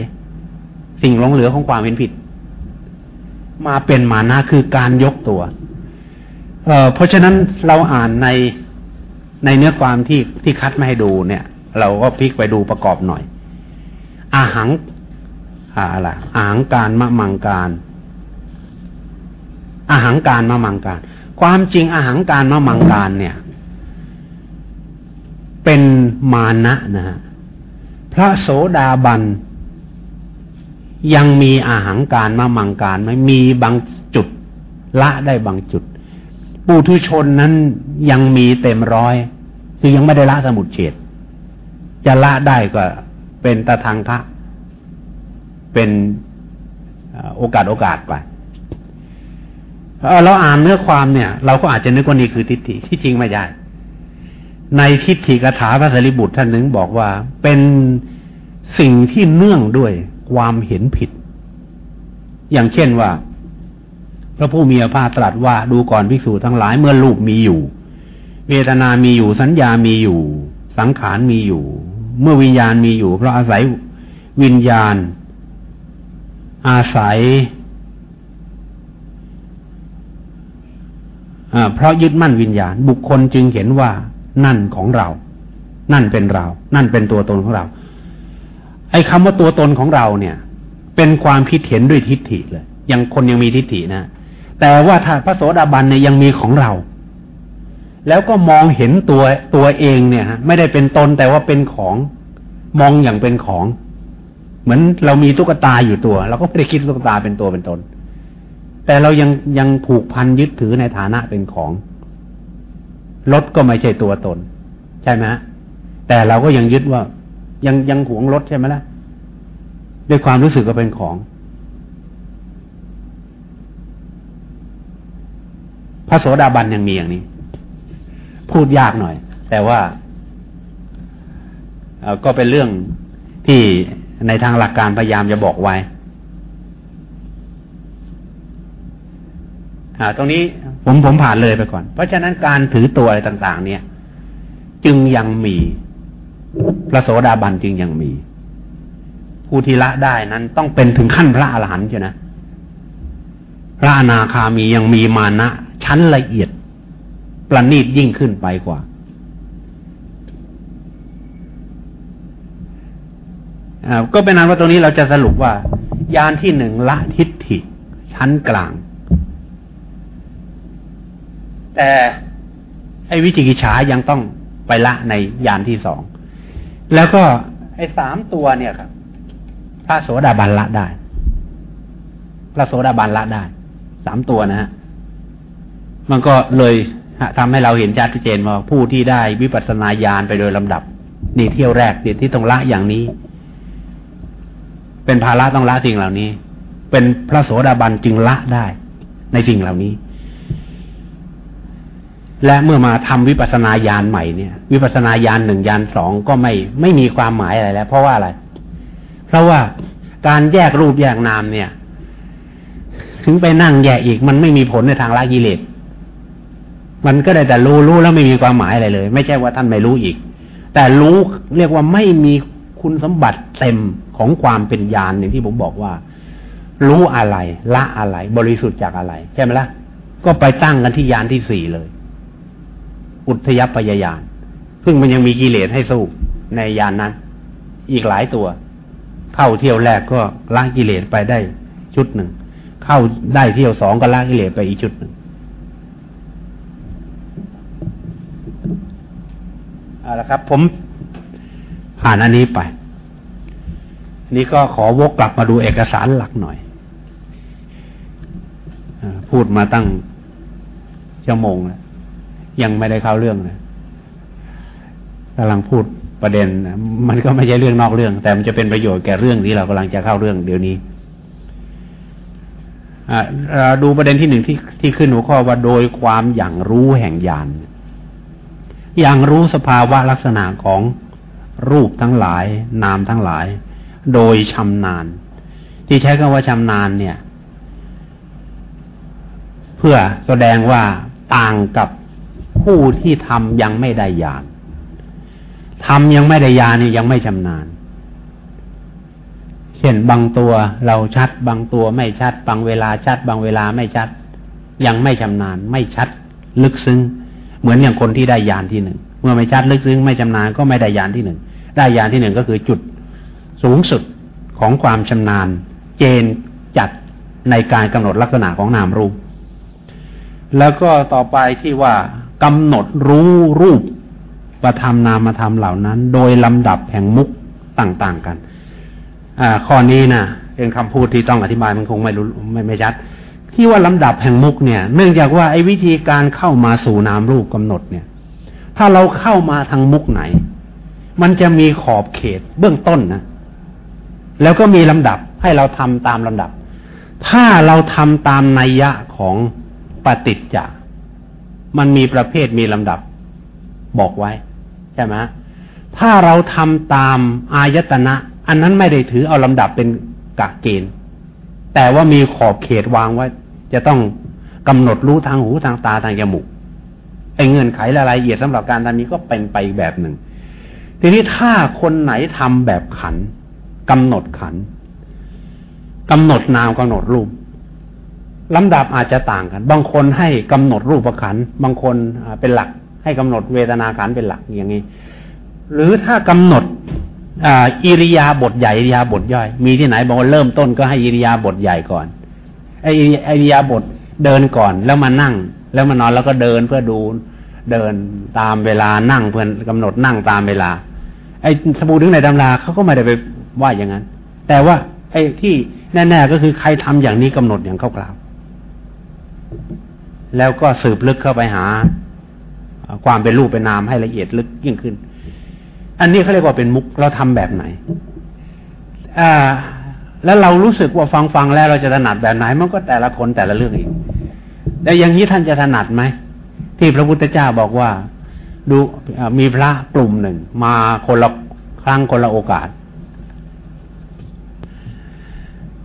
สิ่งหลงเหลือของความเป็นผิด มาเป็นมานะคือการยกตัวเเพราะฉะนั้นเราอ่านในในเนื้อความที่ที่คัดมาให้ดูเนี่ย เราก็พลิกไปดูประกอบหน่อยอาหัง อะไรอาหังการมะมังการอาหังการมะมังการ ความจริงอาหังการมะมังการเนี่ย เป็นมานะนะฮะพระโสดาบันยังมีอาหังการมะมังการไหมมีบางจุด ละได้บางจุด ปุถุชนนั้นยังมีเต็มร้อย คือยังไม่ได้ละสมุดเฉดจะละได้ก็เป็นตะทางทะ เป็นโอกาสโอกาสไปเราอ่านเนื้อความเนี่ย เราก็อาจจะนึกว่านี่คือทิฏฐิที่จริงไม่ใช่ในทิฏฐิกถาพระสารีบุตรท่านหนึ่งบอกว่าเป็นสิ่งที่เนื่องด้วยความเห็นผิด อย่างเช่นว่า พระผู้มีพระภาคตรัสว่าดูก่อนภิกษุทั้งหลายเมื่อลูกมีอยู่ เวทนามีอยู่สัญญามีอยู่ สังขารมีอยู่ เมื่อวิญญาณมีอยู่ เพราะอาศัยวิญญาณ อาศัยเพราะยึดมั่นวิญญาณ บุคคลจึงเห็นว่านั่นของเรา นั่นเป็นเรา นั่นเป็นตัวตนของเรา ไอ้คำว่าตัวตนของเราเนี่ย เป็นความคิดเห็นด้วยทิฏฐิเลยยังคนยังมีทิฏฐินะ แต่ว่าถ้าพระโสดาบันเนี่ยยังมีของเรา แล้วก็มองเห็นตัวตัวเองเนี่ยฮะไม่ได้เป็นตนแต่ว่าเป็นของมองอย่างเป็นของ เหมือนเรามีตุ๊กตาอยู่ตัว เราก็ไม่ได้คิดตุ๊กตาเป็นตัวเป็นตน แต่เรายังยังผูกพันยึดถือในฐานะเป็นของรถก็ไม่ใช่ตัวตน ใช่ไหมแต่เราก็ยังยึดว่า ยังยังหวงรถใช่ไหมล่ะด้วยความรู้สึกก็เป็นของ พระโสดาบันยังมีอย่างนี้ พูดยากหน่อย แต่ว่าก็เป็นเรื่องที่ ในทางหลักการพยายามจะบอกไว้ตรงนี้ผมผมผ่านเลยไปก่อน เพราะฉะนั้นการถือตัวอะไรต่าง ๆ เนี่ย จึงยังมีพระโสดาบันจึงยังมี ผู้ที่ละได้นั้นต้องเป็นถึงขั้นพระอรหันต์ใช่นะพระอนาคามียังมีมานะชั้นละเอียด ประณีตยิ่งขึ้นไปกว่า ก็เป็นนั้นว่าตรงนี้เราจะสรุปว่ายานที่หนึ่งละทิฏฐิ ชั้นกลาง แต่ไอ้วิจิกิจฉายังต้องไปละในยานที่สอง แล้วก็ไอ้สามตัวเนี่ยครับพระโสดาบันละได้ พระโสดาบันละได้ สามตัวนะฮะ มันก็เลยทำให้เราเห็นชัดเจนว่าผู้ที่ได้วิปัสสนาญาณไปโดยลำดับ นี่เที่ยวแรกเดี๋ยวที่ต้องละอย่างนี้ เป็นภาระต้องละสิ่งเหล่านี้ เป็นพระโสดาบันจึงละได้ ในสิ่งเหล่านี้ และเมื่อมาทำวิปัสนาญาณใหม่เนี่ย วิปัสนาญาณหนึ่งญาณสองก็ไม่ไม่มีความหมายอะไรแล้ว เพราะว่าอะไร เพราะว่าการแยกรูปแยกนามเนี่ย ถึงไปนั่งแยกอีก มันไม่มีผลในทางละกิเลสมันก็ได้แต่รู้รู้แล้วไม่มีความหมายอะไรเลย ไม่ใช่ว่าท่านไม่รู้อีก แต่รู้เรียกว่าไม่มีคุณสมบัติเต็ม ของความเป็นญาณอย่างที่ผมบอกว่า รู้อะไร ละอะไร บริสุทธิ์จากอะไร ใช่ไหมละ่ะ ก็ไปตั้งกันที่ญาณที่สี่เลย อุทยพยายานซึ่งมันยังมีกิเลสให้สู้ในญาณนนั้น อีกหลายตัว เข้าเที่ยวแรกก็ละกิเลสไปได้ชุดหนึ่ง เข้าได้เที่ยวสองก็ละกิเลสไปอีกชุดหนึ่งเอาละครับ ผมผ่านอันนี้ไป นี้ก็ขอวกกลับมาดูเอกสารหลักหน่อย พูดมาตั้งชั่วโมงแล้วยังไม่ได้เข้าเรื่องเลยกำลังพูดประเด็นมันก็ไม่ใช่เรื่องนอกเรื่อง แต่มันจะเป็นประโยชน์แก่เรื่องที่เรากำลังจะเข้าเรื่องเดี๋ยวนี้ดูประเด็นที่หนึ่งที่ที่ขึ้นหัวข้อว่าโดยความอย่างรู้แห่งญาณอย่างรู้สภาวะลักษณะของรูปทั้งหลาย นามทั้งหลาย โดยชำนาญ ที่ใช้คำว่าชำนาญเนี่ย เพื่อแสดงว่าต่างกับผู้ที่ทำยังไม่ได้ญาณทำยังไม่ได้ญาณนี่ยังไม่ชำนาญ เช่นบางตัวเราชัด บางตัวไม่ชัด บางเวลาชัด บางเวลาไม่ชัด ยังไม่ชำนาญ ไม่ชัด ลึกซึ้ง เหมือนอย่างคนที่ได้ยานที่หนึ่งเมื่อไม่ชัดลึกซึ้งไม่ชำนาญก็ไม่ได้ยานที่หนึ่งได้ยานที่หนึ่งก็คือจุด สูงสุดของความชำนาญ เจนจัดในการกำหนดลักษณะของนามรูป แล้วก็ต่อไปที่ว่ากำหนดรู้รูปประธรรมนามธรรมเหล่านั้น โดยลำดับแห่งมุกต่างๆกัน อ่า ข้อนี้นะเป็นคำพูดที่ต้องอธิบายมันคงไม่รู้ไม่ไม่ชัด ที่ว่าลำดับแห่งมุกเนี่ย เนื่องจากว่าไอ้วิธีการเข้ามาสู่นามรูปกำหนดเนี่ย ถ้าเราเข้ามาทางมุกไหน มันจะมีขอบเขตเบื้องต้นนะ แล้วก็มีลำดับให้เราทำตามลำดับ ถ้าเราทำตามนัยยะของปฏิจจามันมีประเภทมีลำดับ บอกไว้ ใช่ไหมถ้าเราทำตามอายตนะ อันนั้นไม่ได้ถือเอาลำดับเป็นกะเกณฑ์ แต่ว่ามีขอบเขตวางไว้ จะต้องกำหนดรู้ทางหูทางตาทางจมูกไอ้เงื่อนไขรายละเอียดสำหรับการทำนี้ก็เป็นไปแบบหนึ่ง ทีนี้ถ้าคนไหนทำแบบขัน กำหนดขันกำหนดนามกำหนดรูปลำดับอาจจะต่างกัน บางคนให้กำหนดรูปขัน บางคนเป็นหลัก ให้กำหนดเวทนาขันเป็นหลักอย่างนี้ หรือถ้ากำหนดอิริยาบถใหญ่อิริยาบถย่อย มีที่ไหนบอกว่าเริ่มต้นก็ให้อิริยาบถใหญ่ก่อนไอ้ไอ้ยาบทเดินก่อนแล้วมานั่ง แล้วมานอนแล้วก็เดินเพื่อดูเดินตามเวลานั่งเพื่อกำหนดนั่งตามเวลา ไอ้สบู่ถึงในตำราเขาก็ไม่ได้ไป ว่าอย่างนั้น แต่ว่าไอ้ที่แน่ ๆ ก็คือใครทำอย่างนี้กำหนดอย่างคร่าวๆแล้วก็สืบลึกเข้าไปหา ความเป็นรูปเป็นนามให้ละเอียดลึกยิ่งขึ้น อันนี้เขาเรียกว่าเป็นมุกเราทำแบบไหนอ่าแล้วเรารู้สึกว่าฟังฟังแล้วเราจะถนัดแบบไหนมันก็แต่ละคนแต่ละเรื่องอีกแต่อย่างนี้ท่านจะถนัดไหมที่พระพุทธเจ้าบอกว่า ดูมีพระกลุ่มหนึ่ง มาคนละครั้งคนละโอกาส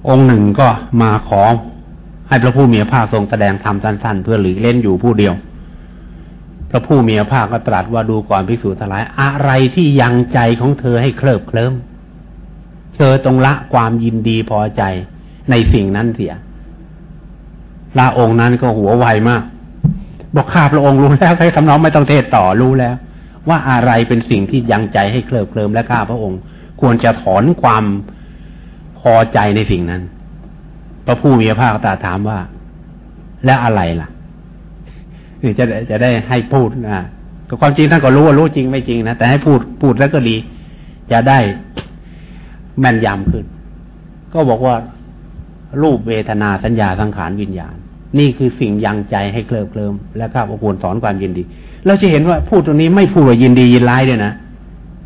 องค์หนึ่งก็มาขอให้พระผู้มีพระภาคทรงแสดงธรรมสั้นๆ เพื่อหลีกเล่นอยู่ผู้เดียว พระผู้มีพระภาคก็ตรัสว่าดูก่อนพิสูจน์ทลาย อะไรที่ยังใจของเธอให้เคลิบเคลิ้มเธอตรงละความยินดีพอใจในสิ่งนั้นเสียลาองค์นั้นก็หัวไวมาก บอกข้าพระองค์รู้แล้วใครคำน้องไม่ต้องเทศต่อรู้แล้ว ว่าอะไรเป็นสิ่งที่ยังใจให้เคลิบเคลิมและข้าพระองค์ ควรจะถอนความ พอใจในสิ่งนั้น พระผู้มีพระภาคตาถามว่า แล้วอะไรล่ะคือจะจะได้ให้พูดนะก็ความจริงท่านก็รู้ว่ารู้จริงไม่จริงนะแต่ให้พูดพูดแล้วก็ดี จะได้แม่นยำขึ้น ก็บอกว่ารูปเวทนาสัญญาสังขารวิญญาณ นี่คือสิ่งยังใจให้เคลิบเคลิมและข้าพระควรสอนความยินดีเราจะเห็นว่าพูดตรงนี้ไม่พูดว่ายินดียินร้ายด้วยนะ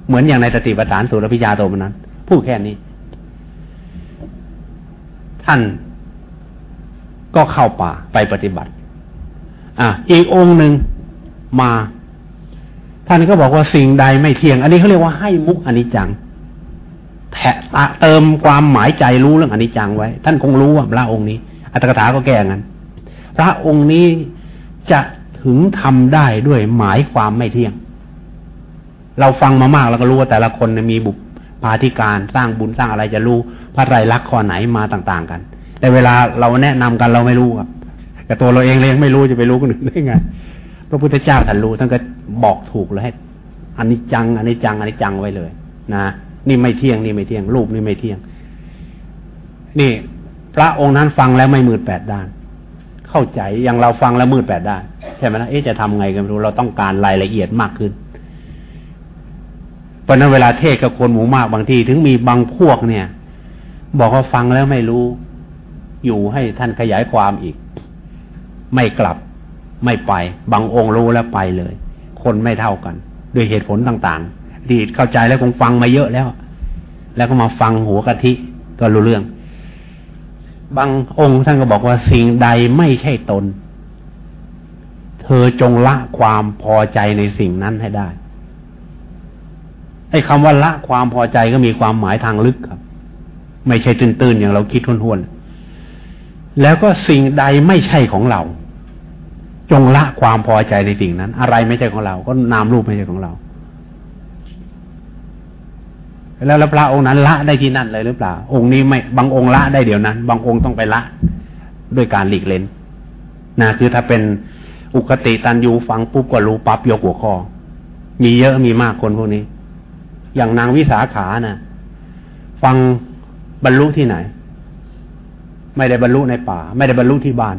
เหมือนอย่างในสติปัฏฐานสุรพิจาโตมันนั้น พูดแค่นี้ ท่านก็เข้าป่าไปปฏิบัติ อะ อีกองค์หนึ่งมา ท่านก็บอกว่าสิ่งใดไม่เที่ยง อันนี้เขาเรียกว่าให้มุกอนิจจัง แทะเติมความหมายใจรู้เรื่องอนิจจังไว้ ท่านคงรู้ว่าพระองค์นี้ อัตถกถาก็แก้งั้น พระองค์นี้จะถึงทำได้ด้วยหมายความไม่เที่ยง เราฟังมามากเราก็รู้ว่าแต่ละคนมีบุพาธิการสร้างบุญสร้างอะไรจะรู้ พระไตรลักษณ์ข้อไหนมาต่างๆกัน แต่เวลาเราแนะนำกันเราไม่รู้ครับ แต่ตัวเราเองเรายังไม่รู้จะไปรู้คนอื่นได้ไงพระพุทธเจ้าท่านรู้ท่านก็บอกถูกเลยให้อันนี้จังอันนี้จังอันนี้จังไว้เลย นะนี่ไม่เที่ยงนี่ไม่เที่ยง รูปนี่ไม่เที่ยง นี่ พระองค์นั้นฟังแล้วไม่มืดแปดด้าน เข้าใจอย่างเราฟังแล้วมืดแปดด้านใช่ไหมนะเอ๊ะจะทำไงกันรู้เราต้องการรายละเอียดมากขึ้นเพราะนั้นเวลาเทศกับคนหมู่มากบางทีถึงมีบางพวกเนี่ย บอกว่าฟังแล้วไม่รู้ อยู่ให้ท่านขยายความอีก ไม่กลับไม่ไป บางองค์รู้แล้วไปเลย คนไม่เท่ากัน ด้วยเหตุผลต่างๆ ดีเข้าใจแล้วคงฟังมาเยอะแล้ว แล้วก็มาฟังหัวกะทิก็รู้เรื่อง บางองค์ท่านก็บอกว่าสิ่งใดไม่ใช่ตน เธอจงละความพอใจในสิ่งนั้นให้ได้ไอ้คำว่าละความพอใจก็มีความหมายทางลึกครับ ไม่ใช่ตื่นๆอย่างเราคิดทุนๆแล้วก็สิ่งใดไม่ใช่ของเรา จงละความพอใจในสิ่งนั้น อะไรไม่ใช่ของเรา ก็นามรูปไม่ใช่ของเรา แล้วพระองค์นั้นละได้ที่นั่นเลยหรือเปล่า องค์นี้ไม่บางองค์ละได้เดี๋ยวนั้น บางองค์ต้องไปละด้วยการหลีกเล่นนะคือถ้าเป็นอุคติตันยูฟังปุ๊บก็รู้ปั๊บยกหัวข้อ มีเยอะมีมากคนพวกนี้ อย่างนางวิสาขานะ่ะ ฟัง บรรลุที่ไหน ไม่ได้บรรลุในป่า ไม่ได้บรรลุที่บ้าน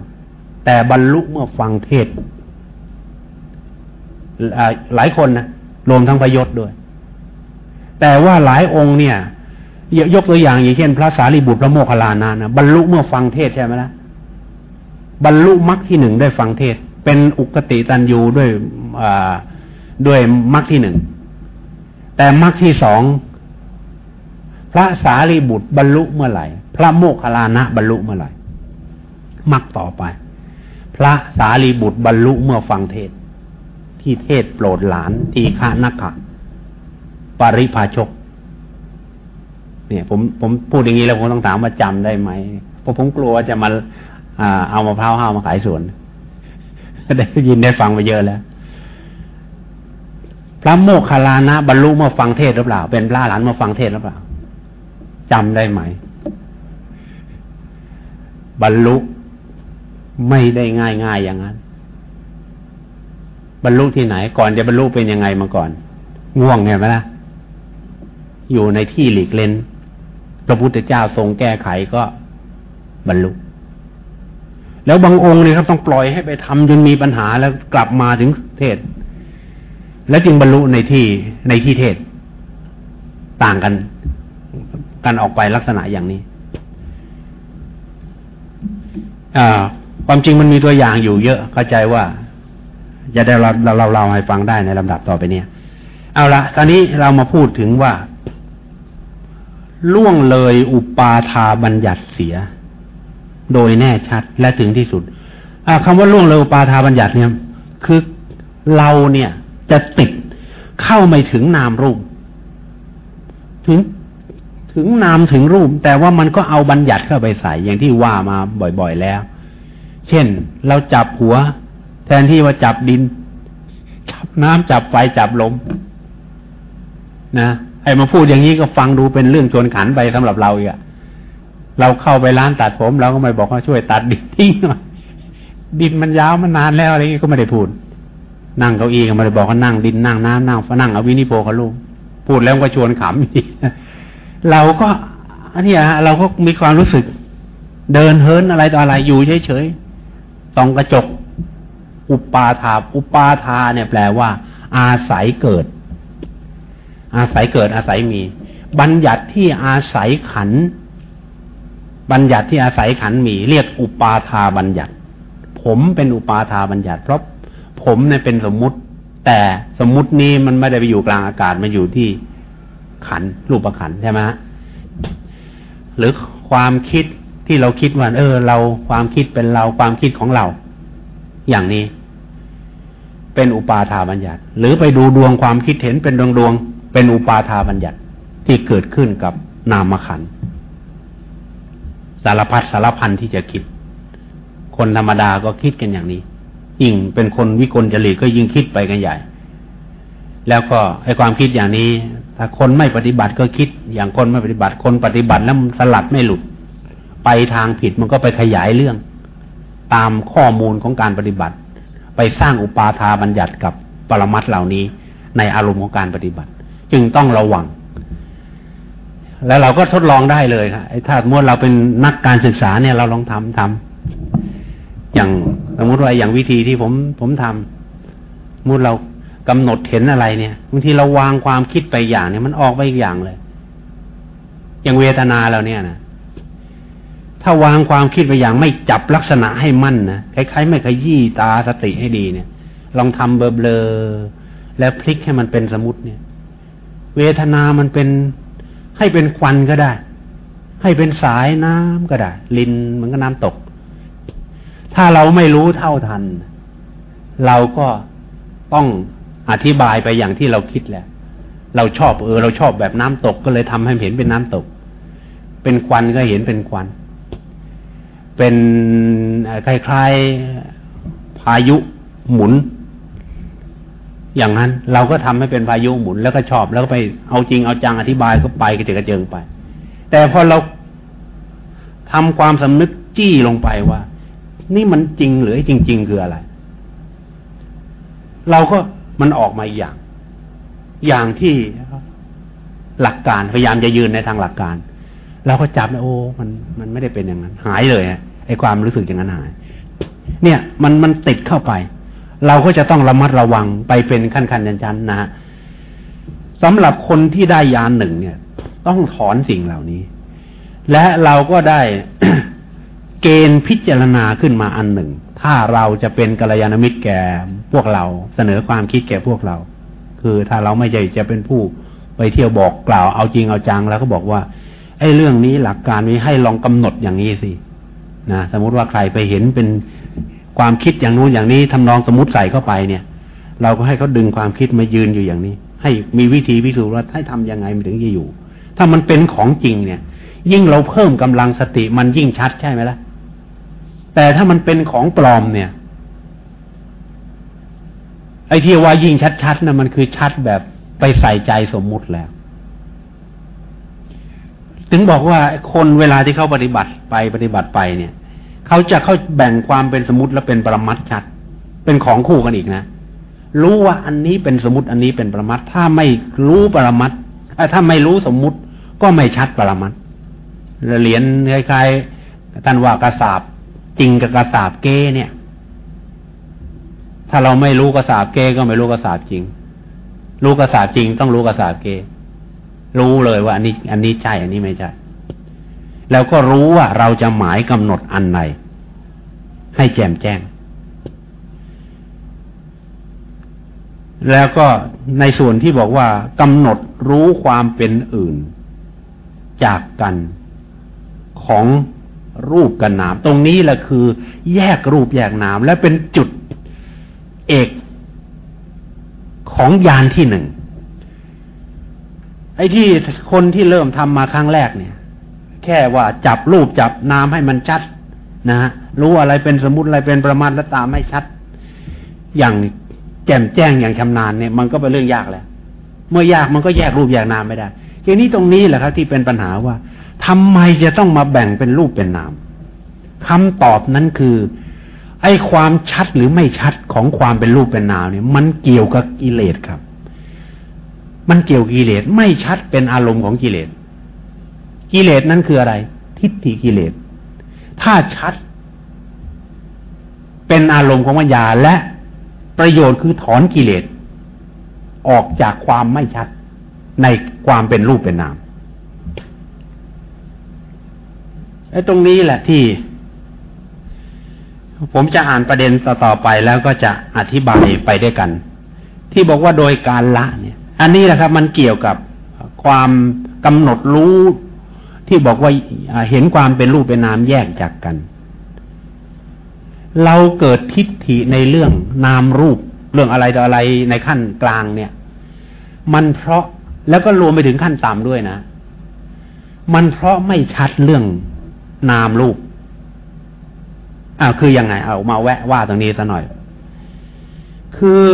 แต่บรรลุเมื่อฟังเทศหลายคนนะรวมทั้งพยศด้วย แต่ว่าหลายองค์เนี่ยยกตัวอย่างอย่างเช่น พระสารีบุตรพระโมคคัลลานานะบรรลุเมื่อฟังเทศใช่ไหมละ่ะบรรลุมรรคที่หนึ่งได้ฟังเทศ เป็นอุกติตันยูด้วยด้วยมรรคที่หนึ่งแต่มรรคที่สอง พระสารีบุตรบรรลุเมื่อไหร่ พระโมคคัลลานะบรรลุเมื่อไหร่มรรคต่อไป พระสารีบุตรบรรลุเมื่อฟังเทศ ที่เทศโปรดหลานทีฆานักขะปริภาชก เนี่ยผมผมพูดอย่างนี้แล้วผมต้องถามว่าจำได้ไหมเพราะผมกลัวจะมาเอามะพร้าวห้าวมาขายสวน ได้ยินได้ฟังมาเยอะแล้ว พระโมคคัลลานะบรรลุเมื่อฟังเทศหรือเปล่า เป็นพระหลานเมื่อฟังเทศหรือเปล่า จำได้ไหม บรรลุไม่ได้ง่ายง่ายอย่างนั้น บรรลุที่ไหน ก่อนจะบรรลุเป็นยังไงมาก่อน ง่วงเนี่ยไหมล่ะอยู่ในที่หลีกเล่นพระพุทธเจ้าทรงแก้ไขก็บรรลุ แล้วบางองค์เนี่ยครับต้องปล่อยให้ไปทำจนมีปัญหาแล้วกลับมาถึงเทศ แล้วจึงบรรลุในที่ในที่เทศ ต่างกัน กันออกไปลักษณะอย่างนี้ความจริงมันมีตัวอย่างอยู่เยอะเข้าใจว่าจะได้เราเราเราให้ฟังได้ในลำดับต่อไปเนี่ย เอาละตอนนี้เรามาพูดถึงว่า ล่วงเลยอุปาทาบัญญัติเสีย โดยแน่ชัดและถึงที่สุดคำว่าล่วงเลยอุปาทาบัญญัติเนี่ย คือเราเนี่ยจะติดเข้าไม่ถึงนามรูป ถึง ถึงนามถึงรูป แต่ว่ามันก็เอาบัญญัติเข้าไปใส่อย่างที่ว่ามาบ่อยๆแล้ว เช่น เราจับหัว แทนที่ว่าจับดิน จับน้ำจับไฟจับลมนะไอ้มาพูดอย่างนี้ก็ฟังดูเป็นเรื่องชวนขันไปสำหรับเราอีกอะเราเข้าไปร้านตัดผมเราก็ไม่บอกว่าช่วยตัดดินทิ้งหน่อยดินมันยาวมันนานแล้วอะไรเงี้ยก็ไม่ได้พูด นั่งเก้าอี้ก็ไม่ได้บอกว่านั่งดินนั่งน้ำนั่งฝนั่งอวินิโพกับลูกพูดแล้วก็ชวนขำอีก เราก็อันนี้ฮะเราก็มีความรู้สึก เดินเฮินอะไรต่ออะไรอยู่เฉยๆต้องกระจก อุปาทาอุปาทาเนี่ยแปลว่า อาศัยเกิด อาศัยเกิดอาศัยมี บัญญัติที่อาศัยขัน บัญญัติที่อาศัยขันมี เรียกอุปาทาบัญญัติ ผมเป็นอุปาทาบัญญัติ เพราะผมเนี่ยเป็นสมมุติ แต่สมมุตินี้มันไม่ได้ไปอยู่กลางอากาศมันอยู่ที่ ขันรูปขันใช่ไหมหรือความคิดที่เราคิดว่าเออ เราความคิดเป็นเราความคิดของเรา อย่างนี้ เป็นอุปาทาบัญญัติ หรือไปดูดวงความคิดเห็นเป็นดวงดวงเป็นอุปาทาบัญญัติที่เกิดขึ้นกับนามขันสารพัดสารพันที่จะคิด คนธรรมดาก็คิดกันอย่างนี้ ยิ่งเป็นคนวิกลจริตก็ยิ่งคิดไปกันใหญ่ แล้วก็ไอความคิดอย่างนี้ ถ้าคนไม่ปฏิบัติก็คิดอย่างคนไม่ปฏิบัติ คนปฏิบัติแล้วสลัดไม่หลุด ไปทางผิดมันก็ไปขยายเรื่อง ตามข้อมูลของการปฏิบัติ ไปสร้างอุปาทาบัญญัติกับปรมัตเหล่านี้ ในอารมณ์ของการปฏิบัติ จึงต้องระวัง แล้วเราก็ทดลองได้เลยครับไอ้ถ้าสมมติเราเป็นนักการศึกษาเนี่ยเราลองทำทำอย่างสมมติว่าอย่างวิธีที่ผมผมทำสมมติเรา กำหนดเห็นอะไรเนี่ยบางทีเราวางความคิดไปอย่างเนี่ยมันออกไปอีกอย่างเลย อย่างเวทนาเราเนี่ยนะถ้าวางความคิดไปอย่างไม่จับลักษณะให้มั่นนะคล้ายๆไม่ขยี้ตาสติให้ดีเนี่ย ลองทำเบลอๆแล้วพลิกให้มันเป็นสมุติเนี่ย เวทนามันเป็นให้เป็นควันก็ได้ ให้เป็นสายน้ำก็ได้ ลินเหมือนกับน้ำตก ถ้าเราไม่รู้เท่าทัน เราก็ต้อง อธิบายไปอย่างที่เราคิดแหละเราชอบเออ เราชอบแบบน้ำตกก็เลยทำให้เห็นเป็นน้ำตก เป็นควันก็เห็นเป็นควัน เป็นคล้ายๆพายุหมุน อย่างนั้นเราก็ทำให้เป็นพายุหมุนแล้วก็ชอบแล้วก็ไปเอาจริงเอาจังอธิบายก็ไปกระเจิงกระเจิงไป แต่พอเราทำความสำนึกจี้ลงไปว่า นี่มันจริงหรือจริง ๆ คืออะไร เราก็ มันออกมาอย่าง อย่างที่หลักการพยายามจะยืนในทางหลักการเราก็จับโอ้มันมันไม่ได้เป็นอย่างนั้น หายเลยไอ้ความรู้สึกอย่างนั้นหาย เนี่ย มันมันติดเข้าไป เราก็จะต้องระมัดระวังไปเป็นขั้นขั้นชั้นๆนะฮะสำหรับคนที่ได้ยานหนึ่งเนี่ย ต้องถอนสิ่งเหล่านี้ และเราก็ได้เกณฑ์พิจารณาขึ้นมาอันหนึ่ง ถ้าเราจะเป็นกัลยาณมิตรแก่พวกเราเสนอความคิดแก่พวกเรา คือถ้าเราไม่ใช่จะเป็นผู้ไปเที่ยวบอกกล่าวเอาจริงเอาจังแล้วก็บอกว่าไอ้เรื่องนี้หลักการนี้ให้ลองกำหนดอย่างนี้สินะสมมติว่าใครไปเห็นเป็นความคิดอย่างนู้นอย่างนี้ทำนองสมมติใส่เข้าไปเนี่ย เราก็ให้เขาดึงความคิดมายืนอยู่อย่างนี้ ให้มีวิธีพิสูจน์ว่าให้ทํำยังไงมันถึงจะอยู่ ถ้ามันเป็นของจริงเนี่ย ยิ่งเราเพิ่มกำลังสติมันยิ่งชัดใช่ไหมละ่ะ แต่ถ้ามันเป็นของปลอมเนี่ย ไอ้ที่ว่ายิ่งชัดๆนะมันคือชัดแบบไปใส่ใจสมมุติแล้ว ถึงบอกว่าคนเวลาที่เขาปฏิบัติไปปฏิบัติไปเนี่ย เขาจะเขาแบ่งความเป็นสมมติและเป็นปรมัตชัด เป็นของคู่กันอีกนะ รู้ว่าอันนี้เป็นสมมติอันนี้เป็นปรมัตถ้าไม่รู้ปรมัตถ้าไม่รู้สมมุติก็ไม่ชัดปรมัตเหรียญคล้ายๆท่านว่ากระสาบ จริงกับกระสาบเก้เนี่ย ถ้าเราไม่รู้กระสาบเก้ก็ไม่รู้กระสาบจริง รู้กระสาบจริงต้องรู้กระสาบเก้รู้เลยว่าอันนี้ อันนี้ใช่ อันนี้ไม่ใช่ แล้วก็รู้ว่าเราจะหมายกำหนดอันไหนให้แจ่มแจ้ง แล้วก็ในส่วนที่บอกว่ากำหนดรู้ความเป็นอื่น จากกันของ รูปกับนาม ตรงนี้แหละคือ แยกรูปแยกนาม และเป็นจุดเอกของยานที่หนึ่งไอ้ที่คนที่เริ่มทำมาครั้งแรกเนี่ย แค่ว่าจับรูปจับนามให้มันชัดนะฮะรู้อะไรเป็นสมมติอะไรเป็นประมาณและตามไม่ชัด อย่างแจ่มแจ้งอย่างชำนาญเนี่ย มันก็เป็นเรื่องยากแหละเมื่อยากมันก็แยกรูปแยกนามไม่ได้ทีนี้ตรงนี้แหละครับที่เป็นปัญหาว่า ทำไมจะต้องมาแบ่งเป็นรูปเป็นนามคำตอบนั้นคือ ไอ้ความชัดหรือไม่ชัดของความเป็นรูปเป็นนามเนี่ย มันเกี่ยวกับกิเลสครับ มันเกี่ยวกิเลสไม่ชัดเป็นอารมณ์ของกิเลส กิเลสนั้นคืออะไร ทิฏฐิกิเลส ถ้าชัด เป็นอารมณ์ของวิญญาและประโยชน์คือถอนกิเลส ออกจากความไม่ชัดในความเป็นรูปเป็นนาม ไอ้ตรงนี้แหละที่ ผมจะอ่านประเด็นต่อไปแล้วก็จะอธิบายไปด้วยกัน ที่บอกว่าโดยการละเนี่ย อันนี้แหละครับ มันเกี่ยวกับความกำหนดรู้ที่บอกว่าเห็นความเป็นรูปเป็นนามแยกจากกัน เราเกิดทิฏฐิในเรื่องนามรูป เรื่องอะไรต่ออะไรในขั้นกลางเนี่ย มันเพราะแล้วก็รวมไปถึงขั้นต่ำด้วยนะ มันเพราะไม่ชัดเรื่อง นามรูปอ้าวคือยังไง เอามาแวะว่าตรงนี้ซะหน่อย คือ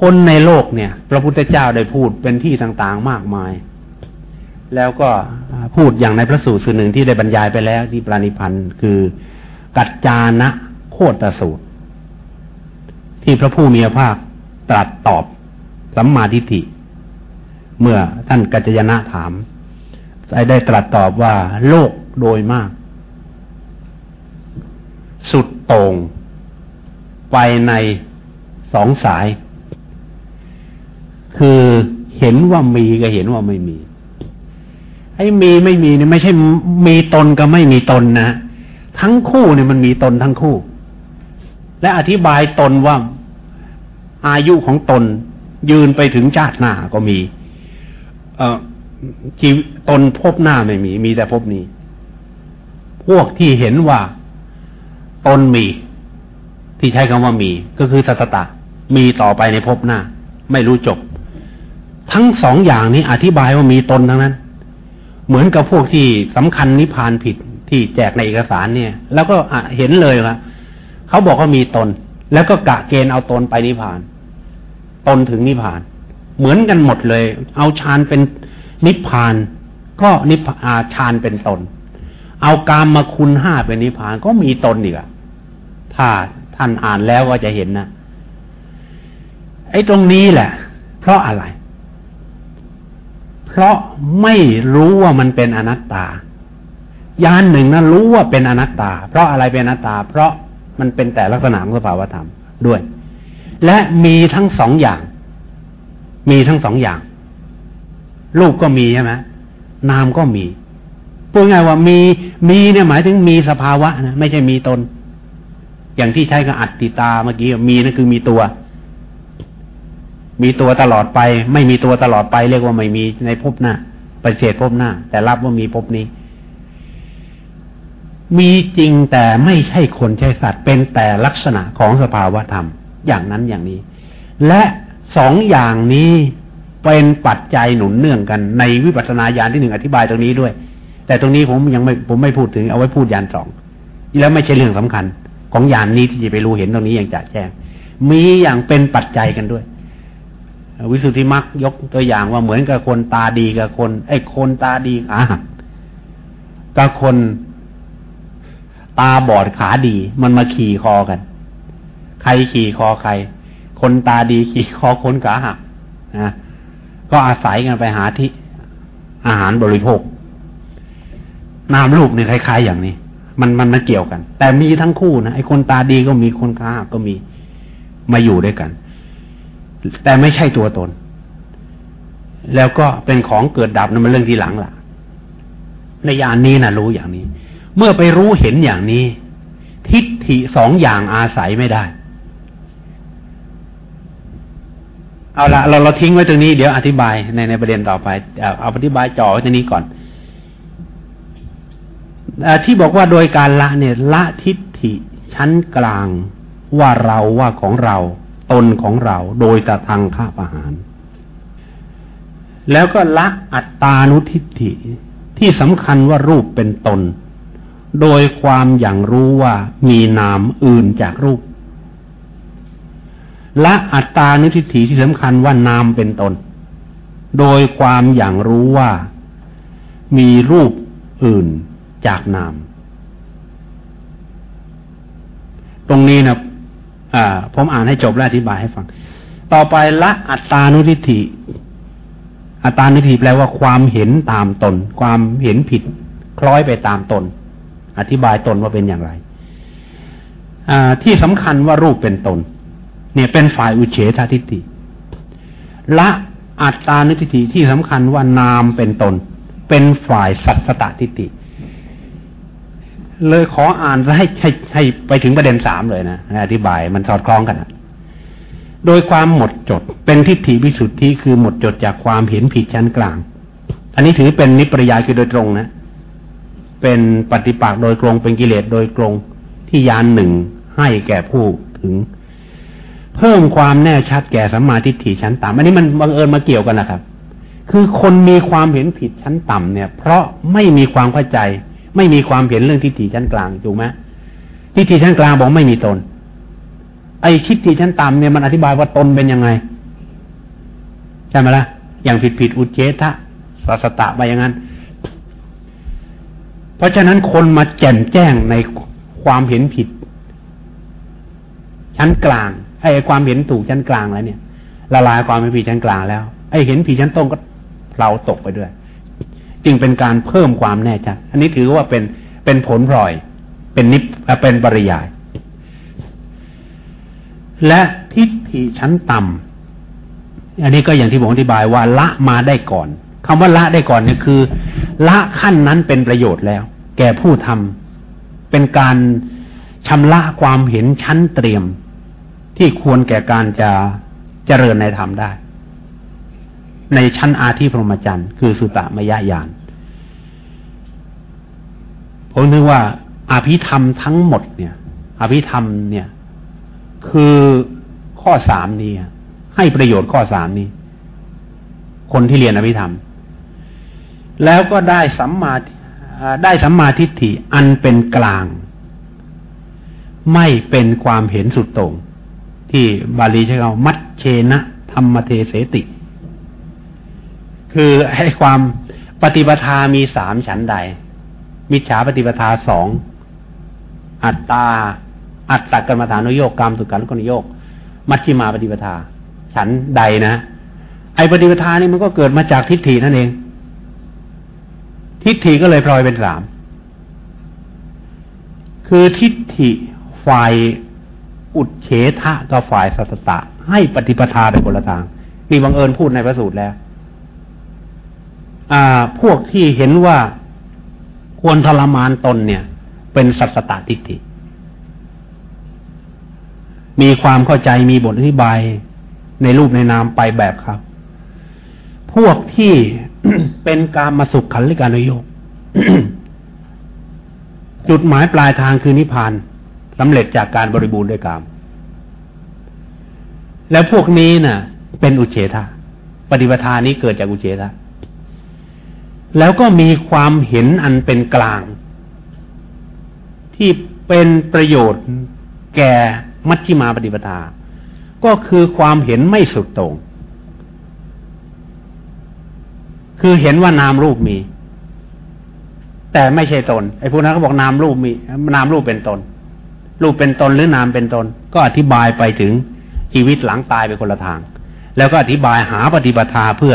คนในโลกเนี่ย พระพุทธเจ้าได้พูดเป็นที่ต่างๆมากมาย แล้วก็พูดอย่างในพระสูตรส่วนหนึ่งที่ได้บรรยายไปแล้วที่ปราณิพันธ์คือกัจจานะโคตรสูตร ที่พระผู้มีพระภาคตรัสตอบสัมมาทิฏฐิ เมื่อท่านกัจจยนะถาม ได้ตรัสตอบว่า โลกโดยมาก สุดโต่งไปในสองสาย คือเห็นว่ามีก็เห็นว่าไม่มีไอ้มีไม่มีเนี่ยไม่ใช่มีตนกับไม่มีตนนะทั้งคู่เนี่ยมันมีตนทั้งคู่ และอธิบายตนว่าอายุของตนยืนไปถึงชาติหน้าก็มี เอ่อ ชีวิตตนพบหน้าไม่มี มีแต่พบนี้ พวกที่เห็นว่าตนมี ที่ใช้คำว่ามี ก็คือสัตตะ มีต่อไปในพบหน้า ไม่รู้จบ ทั้งสองอย่างนี้อธิบายว่ามีตนทั้งนั้น เหมือนกับพวกที่สำคัญนิพพานผิดที่แจกในเอกสารเนี่ย แล้วก็เห็นเลยว่าเขาบอกว่ามีตน แล้วก็กะเกณฑ์เอาตนไปนิพพาน ตนถึงนิพพาน เหมือนกันหมดเลย เอาฌานเป็น นิพพานก็นิพพานฌานเป็นตน เอากามมาคุณห้าเป็นนิพพานก็มีตนอีกอะถ้าท่านอ่านแล้วก็จะเห็นนะไอ้ตรงนี้แหละ เพราะอะไร เพราะไม่รู้ว่ามันเป็นอนัตตายานหนึ่งนั้นรู้ว่าเป็นอนัตตา เพราะอะไรเป็นอนัตตา เพราะมันเป็นแต่ลักษณะของสภาวธรรมด้วย และมีทั้งสองอย่าง มีทั้งสองอย่าง รูปก็มีใช่ไหมนามก็มีพูดง่ายว่ามีมีเนี่ยหมายถึงมีสภาวะนะไม่ใช่มีตน อย่างที่ใช้กับอัตติตาเมื่อกี้มีนั่นคือมีตัว มีตัวตลอดไป ไม่มีตัวตลอดไป เรียกว่าไม่มีในภพหน้าปฏิเสธภพหน้า แต่รับว่ามีภพนี้ มีจริงแต่ไม่ใช่คนใช่สัตว์ เป็นแต่ลักษณะของสภาวะธรรม อย่างนั้นอย่างนี้ และสองอย่างนี้ เป็นปัจจัยหนุนเนื่องกันในวิปัสสนาญาณที่หนึ่งอธิบายตรงนี้ด้วย แต่ตรงนี้ผมยังไม่ผมไม่พูดถึงเอาไว้พูดญาณสองแล้วไม่ใช่เรื่องสำคัญ ของญาณนนี้ที่จะไปรู้เห็นตรงนี้อย่างจัดแจ้ง มีอย่างเป็นปัจจัยกันด้วย วิสุทธิมรรคยกตัวอย่างว่าเหมือนกับคนตาดีกับคน ไอ้คนตาดีขาหักกับคนตาบอดขาดี มันมาขี่คอกัน ใครขี่คอใคร คนตาดีขี่คอคนขาหักนะ ก็อาศัยกันไปหาที่อาหารบริโภค นามรูปเนี่ยคล้ายๆอย่างนี้ มันมันมันเกี่ยวกัน แต่มีทั้งคู่นะไอ้คนตาดีก็มีคนขากก็มีมาอยู่ด้วยกัน แต่ไม่ใช่ตัวตน แล้วก็เป็นของเกิดดับนั่นมันเรื่องที่หลังล่ะ ในยานนี้นะรู้อย่างนี้ เมื่อไปรู้เห็นอย่างนี้ ทิฏฐิสองอย่างอาศัยไม่ได้ เอาละเราเราทิ้งไว้ตรงนี้เดี๋ยวอธิบายในในประเด็นต่อไปเอาอธิบายจ่อไว้ตรงนี้ก่อนอที่บอกว่าโดยการละเนี่ย ละทิฏฐิชั้นกลางว่าเราว่าของเรา ตนของเรา โดยตะทางข้าประหาร แล้วก็ละอัตตานุทิฏฐิที่สำคัญว่ารูปเป็นตน โดยความอย่างรู้ว่ามีนามอื่นจากรูป และอัตตานุทิฏฐิที่สำคัญว่านามเป็นตน โดยความอย่างรู้ว่ามีรูปอื่นจากนาม ตรงนี้นะผมอ่านให้จบแล้วอธิบายให้ฟัง ต่อไปละอัตตานุทิฏฐิ อัตตานุทิฏฐิแปลว่าความเห็นตามตน ความเห็นผิด คล้อยไปตามตน อธิบายตนว่าเป็นอย่างไรที่สำคัญว่ารูปเป็นตน เนี่ยเป็นฝ่ายอุเฉททิฏฐิละอัตตานุทิฏฐิที่สำคัญว่านามเป็นตน เป็นฝ่ายสัตสตทิฏฐิเลยขออ่านให้ให้ให้ไปถึงประเด็นสามเลยนะอธิบายมันสอดคล้องกันโดยความหมดจดเป็นทิฏฐิวิสุทธิคือหมดจดจากความเห็นผิดชั้นกลาง อันนี้ถือเป็นนิปริยายคือโดยตรงนะเป็นปฏิปักษ์โดยตรงเป็นกิเลสโดยตรงที่ยานหนึ่งให้แก่ผู้ถึง เพิ่มความแน่ชัดแก่สัมมาทิฏฐิชั้นต่ำอันนี้มันบังเอิญมาเกี่ยวกันนะครับ คือคนมีความเห็นผิดชั้นต่ำเนี่ย เพราะไม่มีความเข้าใจ ไม่มีความเห็นเรื่องทิฏฐิชั้นกลางถูกไหมทิฏฐิชั้นกลางบอกไม่มีตน ไอ้ทิฏฐิชั้นต่ำเนี่ยมันอธิบายว่าตนเป็นยังไงใช่ไหมละ่ะอย่างผิดผิดอุเฉทะสัสตะไปอย่างนั้น เพราะฉะนั้นคนมาแจ่มแจ้งในความเห็นผิด ชั้นกลาง ไอ้ความเห็นถูกชั้นกลางแล้วเนี่ยละลายความเป็นผิดชั้นกลางแล้ว ไอ้เห็นผิดชั้นต้นก็เพลาตกไปด้วย จึงเป็นการเพิ่มความแน่ใจอันนี้ถือว่าเป็นเป็นผลพลอย เป็นนิพเป็นปริยาย และทิฏฐิชั้นต่ำอันนี้ก็อย่างที่ผมอธิบายว่าละมาได้ก่อนคำว่าละได้ก่อนเนี่ยคือ ละขั้นนั้นเป็นประโยชน์แล้ว แก่ผู้ทำเป็นการชำระความเห็นชั้นเตรียม ที่ควรแก่การจะเจริญในธรรมได้ ในชั้นอาทิพรหมจรรย์คือสุตตมยญาณผมนึกว่าอภิธรรมทั้งหมดเนี่ย อภิธรรมเนี่ย คือข้อสามนี้ให้ประโยชน์ข้อสามนี้ คนที่เรียนอภิธรรม แล้วก็ได้สัมมาได้สัมมาทิฏฐิอันเป็นกลาง ไม่เป็นความเห็นสุดโต่ง ที่บาลีใช้คำมัชเชนะธรรมเทเสติ คือให้ความปฏิปทามีสามฉันใด มิจฉาปฏิปทาสองอัตตา อัตตกรรมฐานุโยกกรรมสุการกุนโยก มัชชิมาปฏิปทาฉันใดนะ ไอปฏิปทานี่มันก็เกิดมาจากทิฏฐินั่นเอง ทิฏฐิก็เลยพลอยเป็นสามคือทิฏฐิฝ่าย อุดเฉทะกับฝ่ายสัตตะ ให้ปฏิปทาไปคนละทางนี่บังเอิญพูดในพระสูตรแล้ว อ่า พวกที่เห็นว่าควรทรมานตนเนี่ย เป็นสัตตะทิฏฐิมีความเข้าใจมีบทอธิบายในรูปในนามไปแบบครับ พวกที่เป็นการมาสุขขันลิการนโยกจุดหมายปลายทางคือนิพพาน สำเร็จจากการบริบูรณ์ด้วยกาม แล้วพวกนี้นะ่ะ เป็นอุเฉทะปฏิปทานี้เกิดจากอุเฉทะแล้วก็มีความเห็นอันเป็นกลาง ที่เป็นประโยชน์แก่มัชฌิมาปฏิปทา ก็คือความเห็นไม่สุดโต่งคือเห็นว่านามรูปมี แต่ไม่ใช่ตน ไอ้พวกนั้นเขาบอกนามรูปมี นามรูปเป็นตน รูปเป็นตนหรือนามเป็นตน ก็อธิบายไปถึงชีวิตหลังตายไปคนละทาง แล้วก็อธิบายหาปฏิบัติเพื่อ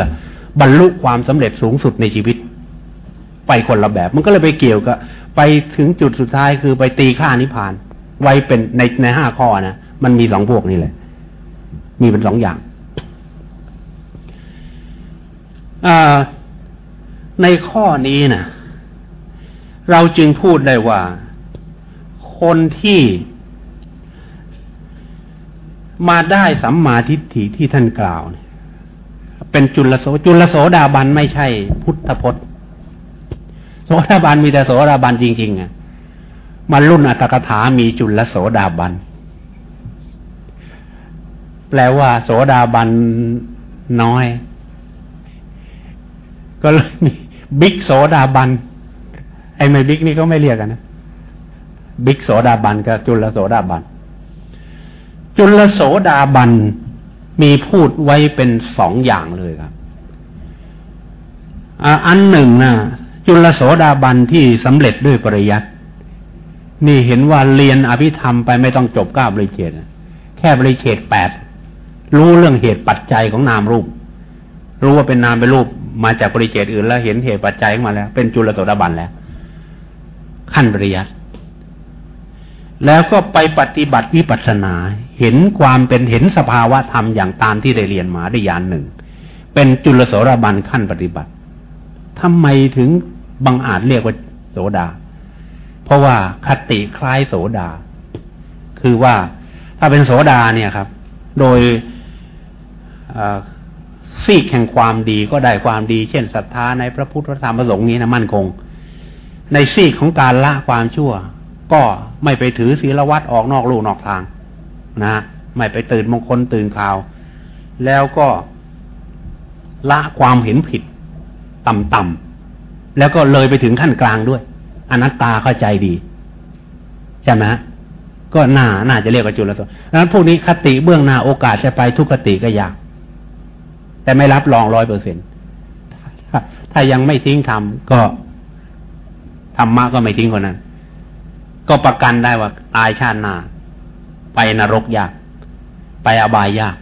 บรรลุความสำเร็จสูงสุดในชีวิต ไปคนละแบบ มันก็เลยไปเกี่ยวกับไปถึงจุดสุดท้ายคือไปตีค่านิพพาน ไว้เป็นในในห้าข้อนะมันมีสองพวกนี่แหละ มีเป็นสองอย่างในข้อนี้นะเราจึงพูดได้ว่า คนที่มาได้สัมมาทิฏฐิที่ท่านกล่าว เป็นจุลโสจุลโสดาบันไม่ใช่พุทธพจน์ โสดาบันมีแต่โสดาบันจริงๆอะมันรุ่นอัตถกถามีจุลโสดาบัน แปลว่า โสดาบันน้อย ก็เลยมีบิ๊กโสดาบัน ไอ้ไม่บิ๊กนี่ก็ไม่เรียกกันนะ บิ๊กโสดาบันกับจุลโสดาบัน จุลโสดาบันมีพูดไว้เป็นสองอย่างเลยครับอันหนึ่งนะจุลโสดาบันที่สำเร็จด้วยปริยัตินี่เห็นว่าเรียนอภิธรรมไปไม่ต้องจบเก้าบริเฉดแค่บริเฉดแปดรู้เรื่องเหตุปัจจัยของนามรูป รู้ว่าเป็นนามเป็นรูปมาจากบริเฉดอื่นแล้วเห็นเหตุปัจจัยมาแล้ว เป็นจุลโสดาบันแล้ว ขั้นปริยัติ แล้วก็ไปปฏิบัติวิปัสสนา เห็นความเป็นเห็นสภาวะธรรมอย่างตามที่ได้เรียนมาได้ยานหนึ่ง เป็นจุลโสดาบันขั้นปฏิบัติทำไมถึงบังอาจเรียกว่าโสดา เพราะว่าคติคล้ายโสดา คือว่าถ้าเป็นโสดาเนี่ยครับ โดยซีกแห่งความดีก็ได้ความดี เช่นศรัทธาในพระพุทธธรรมประสงค์นี้นะมั่นคง ในซีกของการละความชั่ว ก็ไม่ไปถือศีลวัดออกนอกลูกนอกทาง นะไม่ไปตื่นมงคลตื่นข่าว แล้วก็ละความเห็นผิดต่ำๆแล้วก็เลยไปถึงขั้นกลางด้วย อนัตตาเข้าใจดี ใช่ไหมก็น่าน่าจะเรียกว่าจุลโสดังนั้นพวกนี้คติเบื้องหน้าโอกาสจะไปทุกคติก็ยาก แต่ไม่รับรองร้อยเปอร์เซ็นถ้ายังไม่ทิ้งทำก็ธรรมะก็ไม่ทิ้งคนนั้น ก็ประกันได้ว่าตายชาติหน้า ไปนรกยาก ไปอบายยาก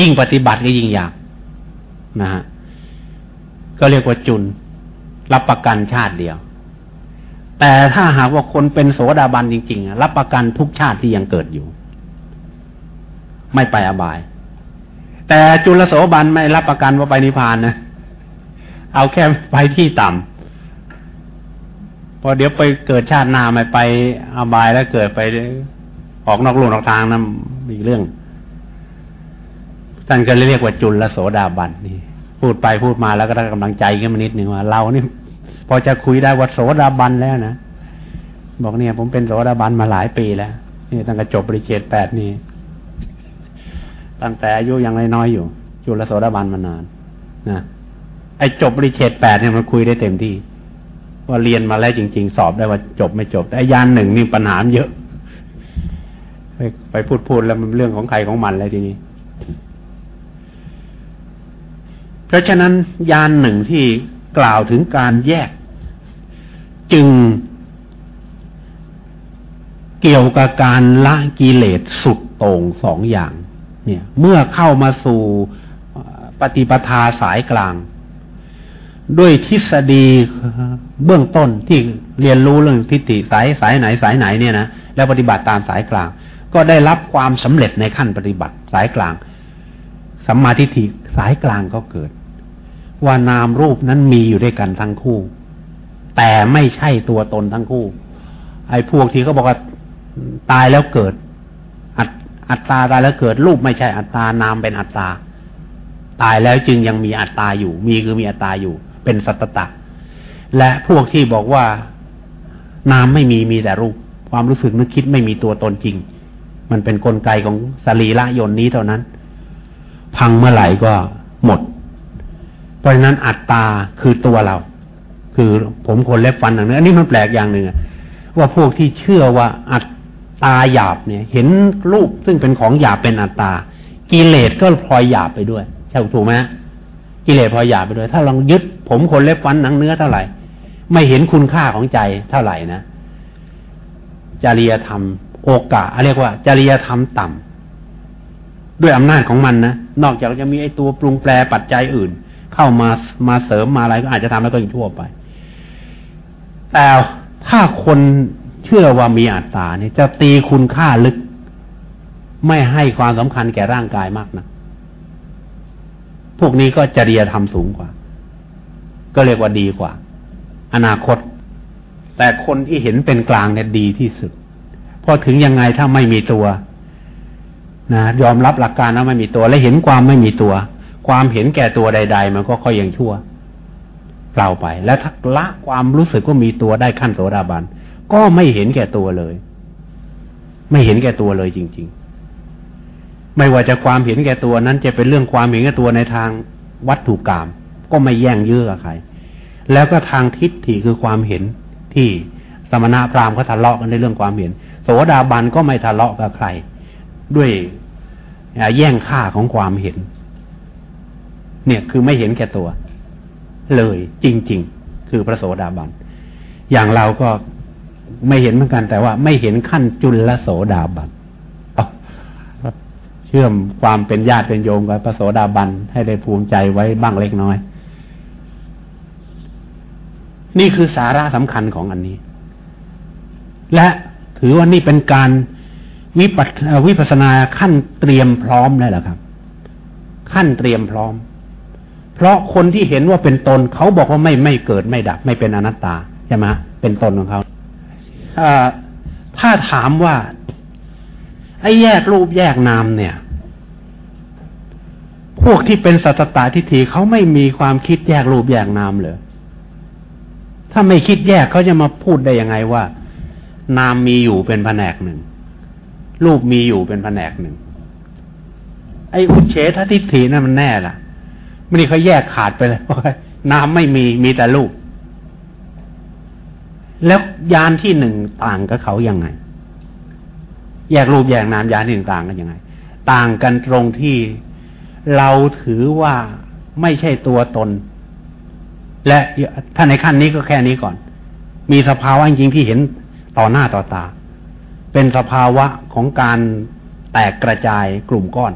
ยิ่งปฏิบัติก็ยิ่งยากนะฮะก็เรียกว่าจุน รับประกันชาติเดียว แต่ถ้าหากว่าคนเป็นโสดาบันจริงๆรับประกันทุกชาติที่ยังเกิดอยู่ ไม่ไปอบาย แต่จุลโสบันไม่รับประกันว่าไปนิพพานนะเอาแค่ไปที่ต่ำ พอเดี๋ยวไปเกิดชาติหน้าไม่ไปอบายแล้วเกิดไปออกนอกลูกนอกทางนั่นอีกเรื่องท่านก็เรียกว่าจุลโสดาบันนี่ พูดไปพูดมาแล้วก็ได้กำลังใจขึ้นมานิดหนึ่งว่าเรานี่พอจะคุยได้ว่าโสดาบันแล้วนะบอกเนี่ย ผมเป็นโสดาบันมาหลายปีแล้วนี่ตั้งแต่จบบริเชตแปดนี่ตั้งแต่อายุยังน้อยอยู่จุลโสดาบันมานานนะไอ้จบบริเชตแปดเนี่ยมันคุยได้เต็มที่ ว่าเรียนมาแล้วจริง ๆ สอบได้ว่าจบไม่จบ แต่ยานหนึ่งนี่ปัญหาเยอะ ไปไปพูดพูดแล้วมันเรื่องของใครของมันเลยทีนี้ เพราะฉะนั้นยานหนึ่งที่กล่าวถึงการแยก จึงเกี่ยวกับการละกิเลสสุดโต่งสองอย่าง เนี่ย เมื่อเข้ามาสู่ปฏิปทาสายกลาง ด้วยทฤษฎีเบื้องต้นที่เรียนรู้เรื่องทิฏฐิสายสายไหนสายไหนเนี่ยนะแล้วปฏิบัติตามสายกลาง ก็ได้รับความสำเร็จในขั้นปฏิบัติสายกลางสัมมาทิฏฐิสายกลางก็เกิด ว่านามรูปนั้นมีอยู่ด้วยกันทั้งคู่ แต่ไม่ใช่ตัวตนทั้งคู่ ไอ้พวกที่เขาบอกว่าตายแล้วเกิด อัตอัตตาตายแล้วเกิด รูปไม่ใช่อัตตานามเป็นอัตตาตายแล้วจึงยังมีอัตตาอยู่ มีคือมีอัตตาอยู่ เป็นสัตตะ และพวกที่บอกว่านามไม่มีมีแต่รูป ความรู้สึกนึกคิดไม่มีตัวตนจริง มันเป็นนกลไกของสรีระยนนี้เท่านั้น พังเมื่อไหร่ก็หมด เพราะฉะนั้นอัตตาคือตัวเรา คือผมคนเล็บฟันอย่างนี้อันนี้มันแปลกอย่างหนึ่งว่าพวกที่เชื่อว่าอัตตาหยาบเนี่ย เห็นรูปซึ่งเป็นของหยาบเป็นอัตตากิเลสก็พลอยหยาบไปด้วยใช่ถูกไหม กิเลสพอหยาบไปด้วย ถ้าลองยึดผมคนเล็บฟันหนังเนื้อเท่าไหร่ ไม่เห็นคุณค่าของใจเท่าไหร่นะจริยธรรม โอกาสเรียกว่า จริยธรรมต่ำด้วยอำนาจของมันนะนอกจากจะมีไอ้ตัวปรุงแปรปัจจัยอื่น เข้ามามาเสริมมาอะไรก็อาจจะทำแล้วก็ยังทั่วไป แต่ถ้าคนเชื่อว่ามีอัตตาเนี่ยจะตีคุณค่าลึก ไม่ให้ความสำคัญแก่ร่างกายมากนะ พวกนี้ก็จริยธรรมสูงกว่า ก็เรียกว่าดีกว่า อนาคต แต่คนที่เห็นเป็นกลางเนี่ยดีที่สุดพอถึงยังไงถ้าไม่มีตัวนะยอมรับหลักการว่าไม่มีตัว และเห็นความไม่มีตัว ความเห็นแก่ตัวใด ๆ มันก็ค่อยยังชั่วเปล่าไป แล้วถ้าละความรู้สึกว่ามีตัวได้ขั้นโสดาบันก็ไม่เห็นแก่ตัวเลย ไม่เห็นแก่ตัวเลยจริง ๆ ไม่ว่าจะความเห็นแก่ตัวนั้นจะเป็นเรื่องความเห็นแก่ตัวในทางวัตถุกรรมก็ไม่แย่งเยื่อใคร แล้วก็ทางทิฏฐิคือความเห็นที่สมณะพราหมณ์เขาทะเลาะกันในเรื่องความเห็น โสดาบันก็ไม่ทะเลาะกับใคร ด้วยแย่งค่าของความเห็น เนี่ยคือไม่เห็นแก่ตัว เลยจริง ๆ คือพระโสดาบัน อย่างเราก็ไม่เห็นเหมือนกันแต่ว่าไม่เห็นขั้นจุลโสดาบัน ชื่อมความเป็นญาติเป็นโยมกับพระโสดาบันให้ได้ภูมิใจไว้บ้างเล็กน้อย นี่คือสาระสำคัญของอันนี้ และถือว่านี่เป็นการวิปัสวิปัสนาขั้นเตรียมพร้อมเลยแหละครับ ขั้นเตรียมพร้อม เพราะคนที่เห็นว่าเป็นตนเขาบอกว่าไม่ไม่เกิดไม่ดับ ไม่เป็นอนัตตาใช่ไหมเป็นตนของเขาถ้าถามว่าไอ้แยกรูปแยกนามเนี่ย พวกที่เป็นสัตตาทิฏฐิเขาไม่มีความคิดแยกรูปแยกนามเลยถ้าไม่คิดแยกเขาจะมาพูดได้ยังไงว่า นามมีอยู่เป็นแผนกหนึ่ง รูปมีอยู่เป็นแผนกหนึ่ง ไอ้อุเฉททิฏฐินั่นมันแน่ล่ะไม่ได้เขาแยกขาดไปเลยว่านามไม่มีมีแต่รูป แล้วยานที่หนึ่งต่างกับเขายังไง แยกรูปแยกนามยานที่หนึ่งต่างกันยังไง ต่างกันตรงที่ เราถือว่าไม่ใช่ตัวตน และถ้าในขั้นนี้ก็แค่นี้ก่อน มีสภาวะจริงที่เห็นต่อหน้าต่อตา เป็นสภาวะของการแตกกระจายกลุ่มก้อน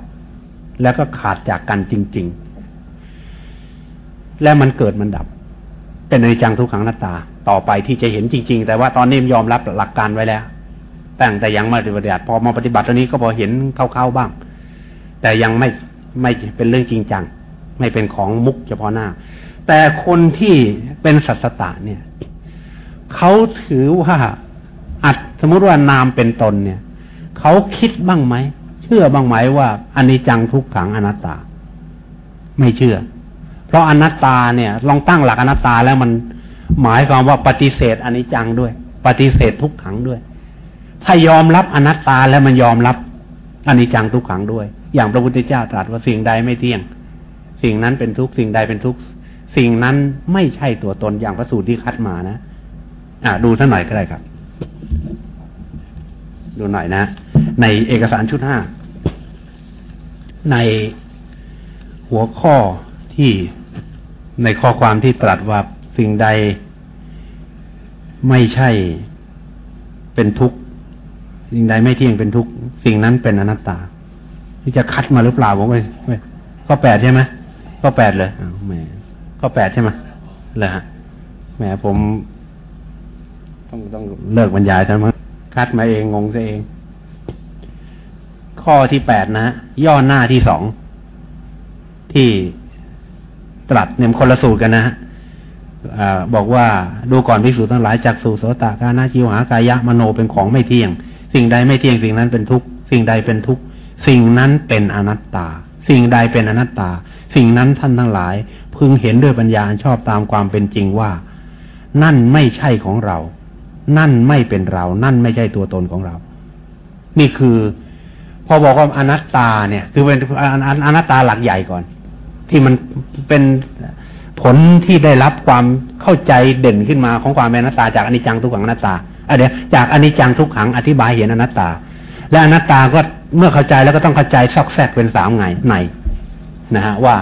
แล้วก็ขาดจากกันจริง ๆ และมันเกิดมันดับ เป็นในจังทุกขังหน้าตา ต่อไปที่จะเห็นจริง ๆ แต่ว่าตอนนี้ยอมรับหลักการไว้แล้วแต่งแต่ยังไม่ปฏิบัติพอมาปฏิบัติตอนนี้ก็พอเห็นเข้าๆบ้าง แต่ยังไม่ ไม่เป็นเรื่องจริงจัง ไม่เป็นของมุกเฉพาะหน้า แต่คนที่เป็นสัตตะเนี่ยเขาถือว่าอัดสมมติว่านามเป็นตนเนี่ยเขาคิดบ้างไหม เชื่อบ้างไหมว่าอนิจจังทุกขังอนัตตา ไม่เชื่อ เพราะอนัตตาเนี่ย ลองตั้งหลักอนัตตาแล้วมันหมายความว่าปฏิเสธอนิจจังด้วย ปฏิเสธทุกขังด้วย ถ้ายอมรับอนัตตาแล้วมันยอมรับอนิจจังทุกขังด้วย อย่างพระพุทธเจ้าตรัสว่าสิ่งใดไม่เที่ยง สิ่งนั้นเป็นทุกสิ่งใดเป็นทุกสิ่งนั้นไม่ใช่ตัวตนอย่างพระสูตรที่คัดมานะอ่าดูท่านหน่อยก็ได้ครับ ดูหน่อยนะ ในเอกสารชุดห้าในหัวข้อที่ในข้อความที่ตรัสว่าสิ่งใดไม่ใช่เป็นทุกข์ สิ่งใดไม่เที่ยงเป็นทุกข์ สิ่งนั้นเป็นอนัตตา ที่จะคัดมาหรือเปล่าผมไม่ไม่ข้อแปดใช่ไหมข้อแปดเลยแหมข้อแปดใช่ไหมเลยฮะแหมผม ต้องต้องเลิกบรรยายใช่ไหมคัดมาเองงงซะเอง ข้อที่แปดนะย่อหน้าที่สองที่ตรัสเนี่ยคนละสูตรกันนะฮะบอกว่าดูก่อนพิสูจน์ทั้งหลายจากสู่โสตากานาจิวหากายะมโนเป็นของไม่เที่ยง สิ่งใดไม่เที่ยงสิ่งนั้นเป็นทุกสิ่งใดเป็นทุก สิ่งนั้นเป็นอนัตตา สิ่งใดเป็นอนัตตา สิ่งนั้นท่านทั้งหลาย พึงเห็นด้วยปัญญาชอบตามความเป็นจริงว่า นั่นไม่ใช่ของเรา นั่นไม่เป็นเรา นั่นไม่ใช่ตัวตนของเรา นี่คือ พอบอกว่าอนัตตาเนี่ย คือเป็นอนัตตาหลักใหญ่ก่อน ที่มันเป็นผลที่ได้รับความเข้าใจเด่นขึ้นมาของความเป็นอนัตตาจากอนิจจังทุกขังอนัตตาเดี๋ยวจากอนิจจังทุกขังอธิบายเห็นอนัตตา และอนัตตาก็เมื่อเข้าใจแล้วก็ต้องเข้าใจซอกแซกเป็นสามไงในนะฮะว่า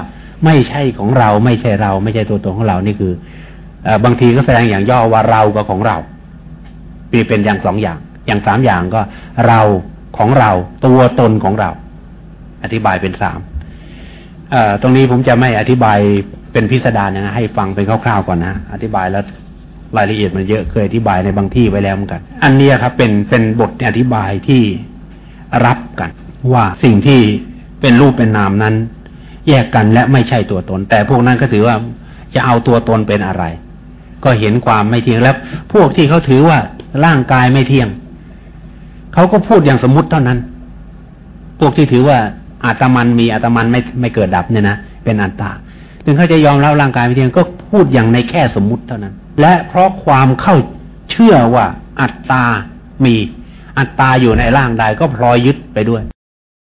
ไม่ใช่ของเราไม่ใช่เรา ไม่ใช่ตัวตนของเรานี่คืออบางทีก็แสดงอย่างย่อว่าเรากับของเราปีเป็นอย่างสองอย่าง อย่างสามอย่างก็เราของเราตัวตนของเรา อธิบายเป็นสามตรงนี้ผมจะไม่อธิบายเป็นพิสดารนะให้ฟังเป็นคร่าวๆก่อนนะ อธิบายแล้วรายละเอียดมันเยอะเคยอธิบายในบางที่ไว้แล้วเหมือนกัน อันนี้ครับเป็นเป็นบทอธิบายที่ รับกัน ว่าสิ่งที่เป็นรูปเป็นนามนั้น แยกกันและไม่ใช่ตัวตน แต่พวกนั้นก็ถือว่าจะเอาตัวตนเป็นอะไร ก็เห็นความไม่เที่ยงแล้ว พวกที่เขาถือว่าร่างกายไม่เที่ยงเขาก็พูดอย่างสมมุติเท่านั้น พวกที่ถือว่าอาตมันมีอาตมันไม่ไม่เกิดดับเนี่ยนะเป็นอัตตาถึงเขาจะยอมรับร่างกายไม่เที่ยงก็พูดอย่างในแค่สมมุติเท่านั้น และเพราะความเข้าเชื่อว่าอัตตามี อัตตาอยู่ในร่างใดก็พลอยยึดไปด้วย